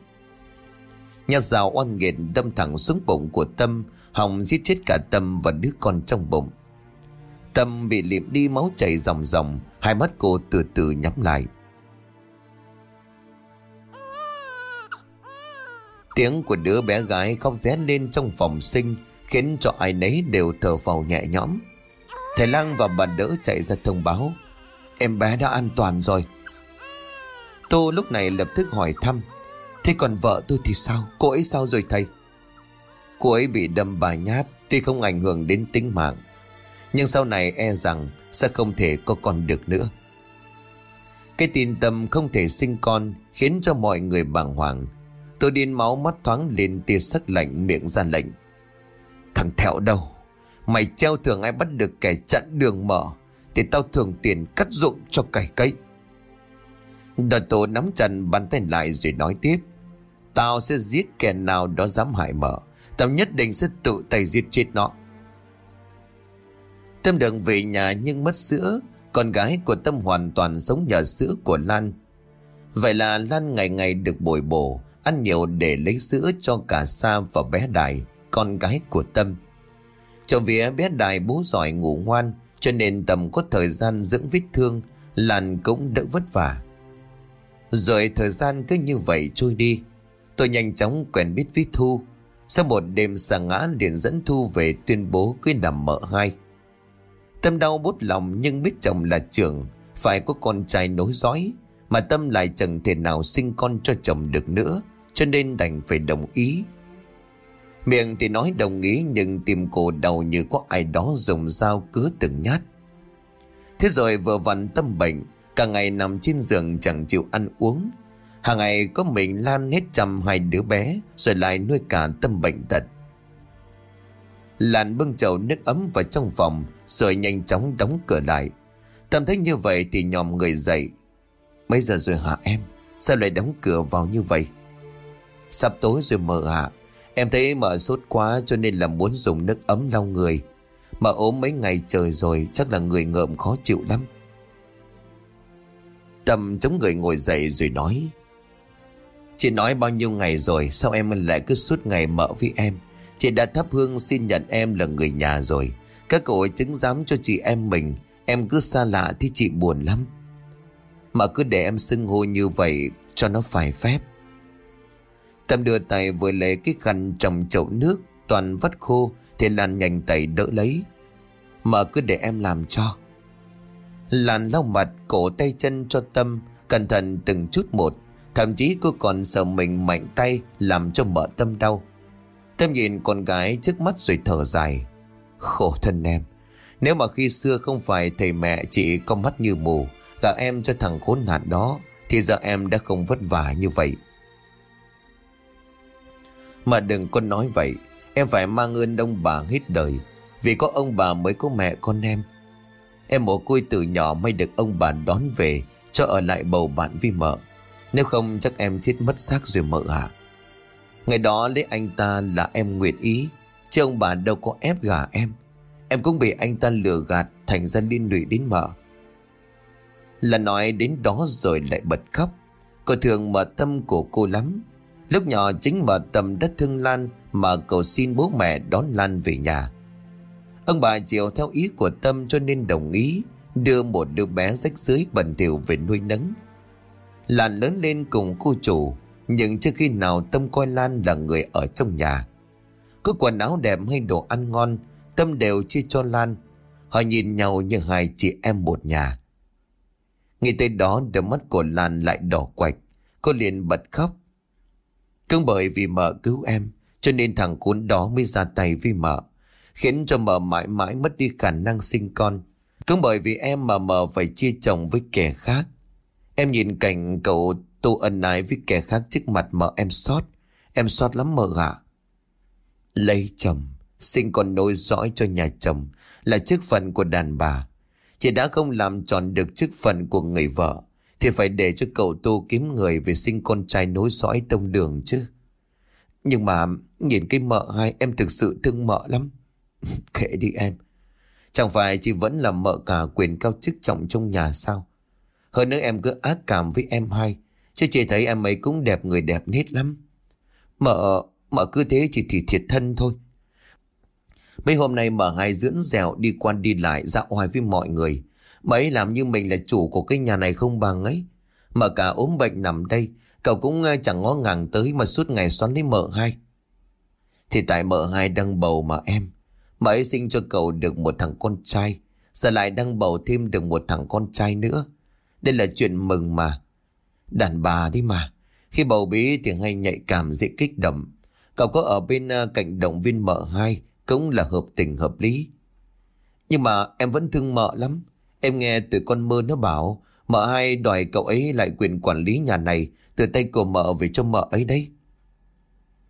Nhà rào oan nghiệt đâm thẳng xuống bụng của Tâm, Hồng giết chết cả Tâm và đứa con trong bụng. Tâm bị liệm đi máu chảy ròng ròng, hai mắt cô từ từ nhắm lại. Tiếng của đứa bé gái khóc ré lên trong phòng sinh khiến cho ai nấy đều thở phào nhẹ nhõm. Thầy Lang và bà đỡ chạy ra thông báo. Em bé đã an toàn rồi. Tô lúc này lập tức hỏi thăm. Thế còn vợ tôi thì sao? Cô ấy sao rồi thầy? Cô ấy bị đâm bà nhát, tuy không ảnh hưởng đến tính mạng. Nhưng sau này e rằng sẽ không thể có con được nữa. Cái tin tâm không thể sinh con khiến cho mọi người bàng hoàng. Tôi điên máu mắt thoáng lên tia sắc lạnh miệng ra lệnh. Thằng Thẹo đâu? Mày treo thường ai bắt được kẻ chặn đường mở thì tao thường tiền cắt dụng cho cày cây. Đợt tổ nắm chặt bàn tay lại rồi nói tiếp. Tao sẽ giết kẻ nào đó dám hại mở. Tao nhất định sẽ tự tay giết chết nó. Tâm đường về nhà nhưng mất sữa. Con gái của Tâm hoàn toàn sống nhờ sữa của Lan. Vậy là Lan ngày ngày được bồi bổ ăn nhiều để lấy sữa cho cả Sa và bé Đài, con gái của Tâm. Trong vía bé Đài bố giỏi ngủ ngoan, cho nên Tâm có thời gian dưỡng vết thương, Lan cũng đỡ vất vả. Rồi thời gian cứ như vậy trôi đi, tôi nhanh chóng quen biết với Thu. Sau một đêm xà ngã liền dẫn Thu về tuyên bố cưới nằm mợ hai. Tâm đau bút lòng nhưng biết chồng là trưởng, phải có con trai nối dõi, mà Tâm lại chẳng thể nào sinh con cho chồng được nữa cho nên đành phải đồng ý. Miệng thì nói đồng ý nhưng tim cô đầu như có ai đó dùng dao cứa từng nhát. Thế rồi vừa vặn tâm bệnh, cả ngày nằm trên giường chẳng chịu ăn uống. Hàng ngày có mình Lan hết chăm hai đứa bé rồi lại nuôi cả tâm bệnh tật. Lan bưng chậu nước ấm vào trong phòng rồi nhanh chóng đóng cửa lại. Tâm thấy như vậy thì nhòm người dậy. Mấy giờ rồi hả em? Sao lại đóng cửa vào như vậy? Sắp tối rồi mở hả? Em thấy mợ sốt quá cho nên là muốn dùng nước ấm lau người. Mợ ốm mấy ngày trời rồi, chắc là người ngợm khó chịu lắm. Tâm chống người ngồi dậy rồi nói. Chị nói bao nhiêu ngày rồi, sao em lại cứ suốt ngày mợ với em. Chị đã thắp hương xin nhận em là người nhà rồi. Các cậu ấy chứng giám cho chị em mình. Em cứ xa lạ thì chị buồn lắm. Mà cứ để em xưng hô như vậy cho nó phải phép. Tâm đưa tay vừa lấy cái khăn trong chậu nước, toàn vắt khô, thì Lan nhanh tay đỡ lấy. Mà cứ để em làm cho. Lan lau mặt, cổ tay chân cho Tâm, Cẩn thận từng chút một. Thậm chí cô còn sợ mình mạnh tay, Làm cho mợ Tâm đau. Tâm nhìn con gái trước mắt rồi thở dài. Khổ thân em. Nếu mà khi xưa không phải thầy mẹ chị có mắt như mù, Gả em cho thằng khốn nạn đó, Thì giờ em đã không vất vả như vậy. Mà đừng có nói vậy, Em phải mang ơn ông bà hết đời, Vì có ông bà mới có mẹ con em. Em mồ côi từ nhỏ may được ông bà đón về, Cho ở lại bầu bạn với mợ. Nếu không, chắc em chết mất xác rồi mợ hả Ngày đó lấy anh ta là em nguyện ý, Chứ ông bà đâu có ép gả em. Em cũng bị anh ta lừa gạt Thành ra liên lụy đến mợ. Là nói đến đó rồi lại bật khóc. Cô thường mở tâm của cô lắm Lúc nhỏ chính mở tâm đất thương Lan Mà cầu xin bố mẹ đón Lan về nhà. Ông bà chiều theo ý của Tâm cho nên đồng ý Đưa một đứa bé rách dưới bẩn thỉu về nuôi nấng. Lan lớn lên cùng cô chủ, Nhưng chưa khi nào Tâm coi Lan là người ở trong nhà. Có quần áo đẹp hay đồ ăn ngon, Tâm đều chia cho Lan. Họ nhìn nhau như hai chị em một nhà. Nghĩ tới đó, đôi mắt của Lan lại đỏ quạch. Cô liền bật khóc. Cũng bởi vì mợ cứu em, Cho nên thằng cuốn đó mới ra tay với mợ, Khiến cho mợ mãi mãi mất đi khả năng sinh con. Cũng bởi vì em mà mợ phải chia chồng với kẻ khác. Em nhìn cảnh cậu tu ân ái với kẻ khác trước mặt mợ em xót. Em xót lắm mợ ạ. Lấy chồng, Sinh con nối dõi cho nhà chồng Là chức phận của đàn bà. Chị đã không làm tròn được chức phận của người vợ. Thì phải để cho cậu tu kiếm người Về sinh con trai nối dõi tông đường chứ. Nhưng mà Nhìn cái mợ hai, em thực sự thương mợ lắm. Kệ đi em. Chẳng phải chị vẫn là mợ cả quyền cao chức trọng trong nhà sao? Hơn nữa em cứ ác cảm với em hai Chứ chị thấy em ấy cũng đẹp người đẹp nết lắm. Mợ Mợ cứ thế chỉ thì thiệt thân thôi. Mấy hôm nay mợ hai dưỡng dẻo đi quan đi lại dạo hoài với mọi người. Mấy làm như mình là chủ của cái nhà này không bằng ấy. Mà cả ốm bệnh nằm đây, Cậu cũng ờ, chẳng ngó ngàng tới mà suốt ngày xoắn lấy mợ hai. Thì tại mợ hai đang bầu mà em Bà ấy sinh cho cậu được một thằng con trai, Giờ lại đang bầu thêm được một thằng con trai nữa. Đây là chuyện mừng mà. Đàn bà đi mà. Khi bầu bí thì hay nhạy cảm dễ kích động. Cậu có ở bên ờ, cạnh động viên mợ hai Cũng là hợp tình hợp lý. Nhưng mà em vẫn thương mợ lắm. Em nghe từ con mơ nó bảo, Mợ hai đòi cậu ấy lại quyền quản lý nhà này, Từ tay của mợ về cho mợ ấy đấy.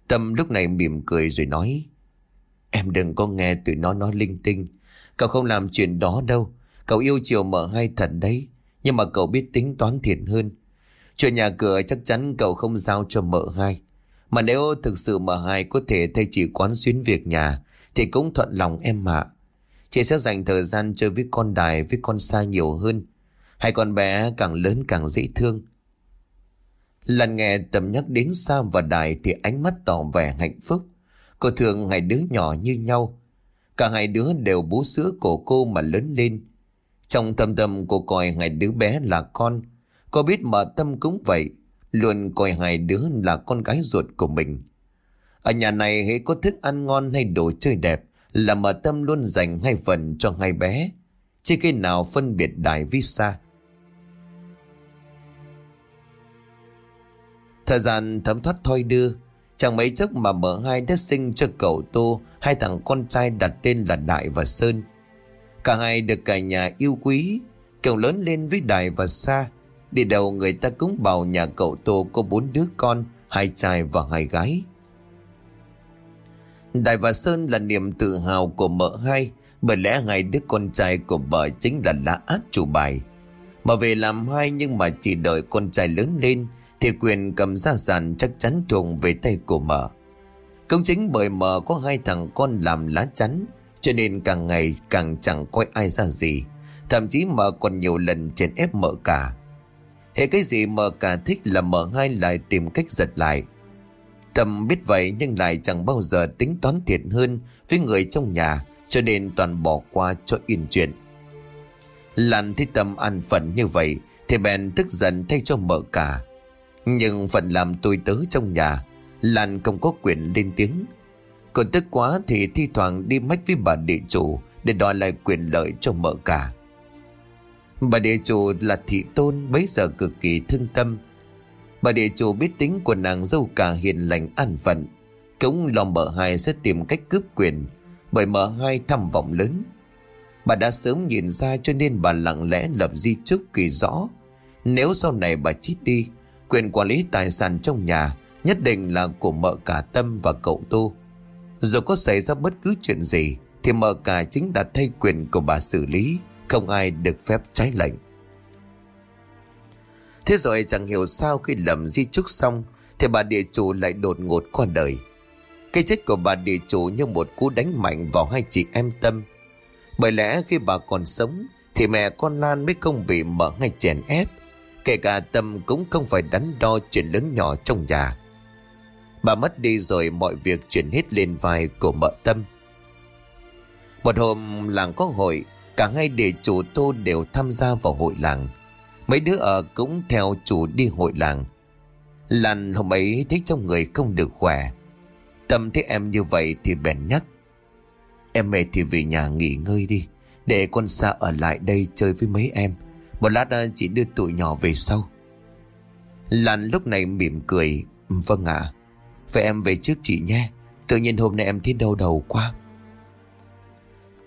Tâm lúc này mỉm cười rồi nói, Em đừng có nghe tụi nó nói linh tinh, Cậu không làm chuyện đó đâu. Cậu yêu chiều mợ hai thật đấy, Nhưng mà cậu biết tính toán thiện hơn. Chuyện nhà cửa chắc chắn cậu không giao cho mợ hai. Mà nếu thực sự mợ hai có thể thay chỉ quán xuyến việc nhà, Thì cũng thuận lòng em mà Chị sẽ dành thời gian chơi với con đài, với con xa nhiều hơn Hai con bé càng lớn càng dễ thương Lần nghe tầm nhắc đến Sa và Đài thì ánh mắt tỏ vẻ hạnh phúc. Cô thường hai đứa nhỏ như nhau. Cả hai đứa đều bú sữa của cô mà lớn lên. Trong thâm tâm, cô coi hai đứa bé là con. Cô biết mà tâm cũng vậy. Luôn coi hai đứa là con gái ruột của mình. Ở nhà này hãy có thức ăn ngon hay đồ chơi đẹp là mà tâm luôn dành hai phần cho hai bé. Chỉ khi nào phân biệt đài visa. xa. Thời gian thấm thoát thoi đưa, Chẳng mấy chốc mà mở hai đất sinh cho cậu Tô, Hai thằng con trai đặt tên là Đại và Sơn Cả hai được cả nhà yêu quý Cậu lớn lên với Đại và Sa Đi đầu người ta cũng bảo nhà cậu Tô có bốn đứa con, Hai trai và hai gái Đại và Sơn là niềm tự hào của mợ hai Bởi lẽ hai đứa con trai của vợ chính là lá át chủ bài Mà về làm hai nhưng mà chỉ đợi con trai lớn lên thì quyền cầm gia sản chắc chắn thuộc về tay của mợ. Công chính bởi mợ có hai thằng con làm lá chắn, cho nên càng ngày càng chẳng coi ai ra gì. Thậm chí mợ còn nhiều lần chèn ép mợ cả. Hệ cái gì mợ cả thích là mợ hai lại tìm cách giật lại. Tâm biết vậy nhưng lại chẳng bao giờ tính toán thiệt hơn với người trong nhà, cho nên toàn bỏ qua cho yên chuyện. Lan thấy Tâm ăn phận như vậy, thì bèn tức giận thay cho mợ cả nhưng phần làm tôi tớ trong nhà Lan không có quyền lên tiếng còn tức quá thì thi thoảng đi mách với bà địa chủ Để đòi lại quyền lợi cho mợ cả Bà địa chủ là thị tôn, bấy giờ cực kỳ thương tâm. Bà địa chủ biết tính của nàng dâu cả hiền lành an phận. Cũng lo mợ hai sẽ tìm cách cướp quyền bởi mợ hai tham vọng lớn. Bà đã sớm nhìn ra cho nên bà lặng lẽ lập di chúc kỳ rõ. Nếu sau này bà chết đi, quyền quản lý tài sản trong nhà nhất định là của mợ cả Tâm và cậu Tô. Dù có xảy ra bất cứ chuyện gì, thì mợ cả chính đã thay quyền của bà xử lý, không ai được phép trái lệnh. Thế rồi chẳng hiểu sao khi lầm di trúc xong, thì bà địa chủ lại đột ngột qua đời. Cái chết của bà địa chủ như một cú đánh mạnh vào hai chị em Tâm. Bởi lẽ khi bà còn sống, thì mẹ con Lan mới không bị mở ngay chèn ép. Kể cả Tâm cũng không phải đắn đo chuyện lớn nhỏ trong nhà. Bà mất đi rồi mọi việc chuyển hết lên vai của mợ Tâm. Một hôm làng có hội, cả hai địa chủ tô đều tham gia vào hội làng. Mấy đứa ở cũng theo chủ đi hội làng. Lan hôm ấy thấy trong người không được khỏe. Tâm thấy em như vậy thì bèn nhắc. Em mệt thì về nhà nghỉ ngơi đi. Để con xa ở lại đây chơi với mấy em. Một lát ờ, chị đưa tụi nhỏ về sau. Lan lúc này mỉm cười. Vâng ạ. Vậy em về trước chị nhé. Tự nhiên hôm nay em thấy đau đầu quá.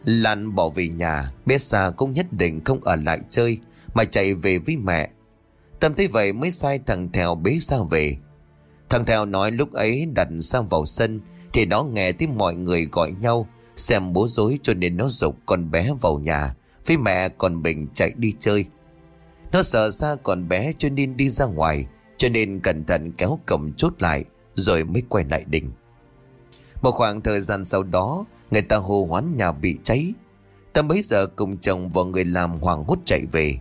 Lan bỏ về nhà, bé xa cũng nhất định không ở lại chơi, mà chạy về với mẹ. Tâm thấy vậy mới sai thằng Thèo bế sang về. Thằng Thèo nói lúc ấy đặt sang vào sân, thì nó nghe thấy mọi người gọi nhau, xem bố dối cho nên nó dục con bé vào nhà, với mẹ còn mình chạy đi chơi. Nó sợ xa còn bé cho nên đi ra ngoài, cho nên cẩn thận kéo cổng chốt lại, rồi mới quay lại đình. Một khoảng thời gian sau đó, người ta hô hoán nhà bị cháy. Tâm bấy giờ cùng chồng và người làm hoàng hốt chạy về.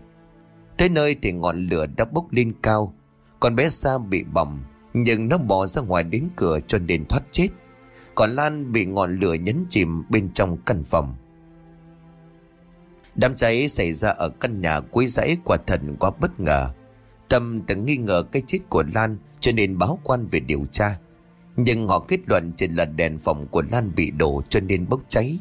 Tới nơi thì ngọn lửa đã bốc lên cao. Còn bé Sa bị bỏng, nhưng nó bỏ ra ngoài đến cửa cho nên thoát chết. Còn Lan bị ngọn lửa nhấn chìm bên trong căn phòng. Đám cháy xảy ra ở căn nhà cuối dãy quả thần quá bất ngờ. Tâm từng nghi ngờ cái chết của Lan cho nên báo quan về điều tra. Nhưng họ kết luận chỉ là đèn phòng của Lan bị đổ cho nên bốc cháy.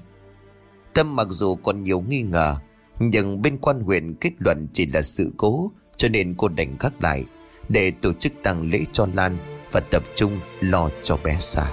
Tâm mặc dù còn nhiều nghi ngờ, nhưng bên quan huyện kết luận chỉ là sự cố, cho nên cô đành gác lại, để tổ chức tang lễ cho Lan và tập trung lo cho bé xa.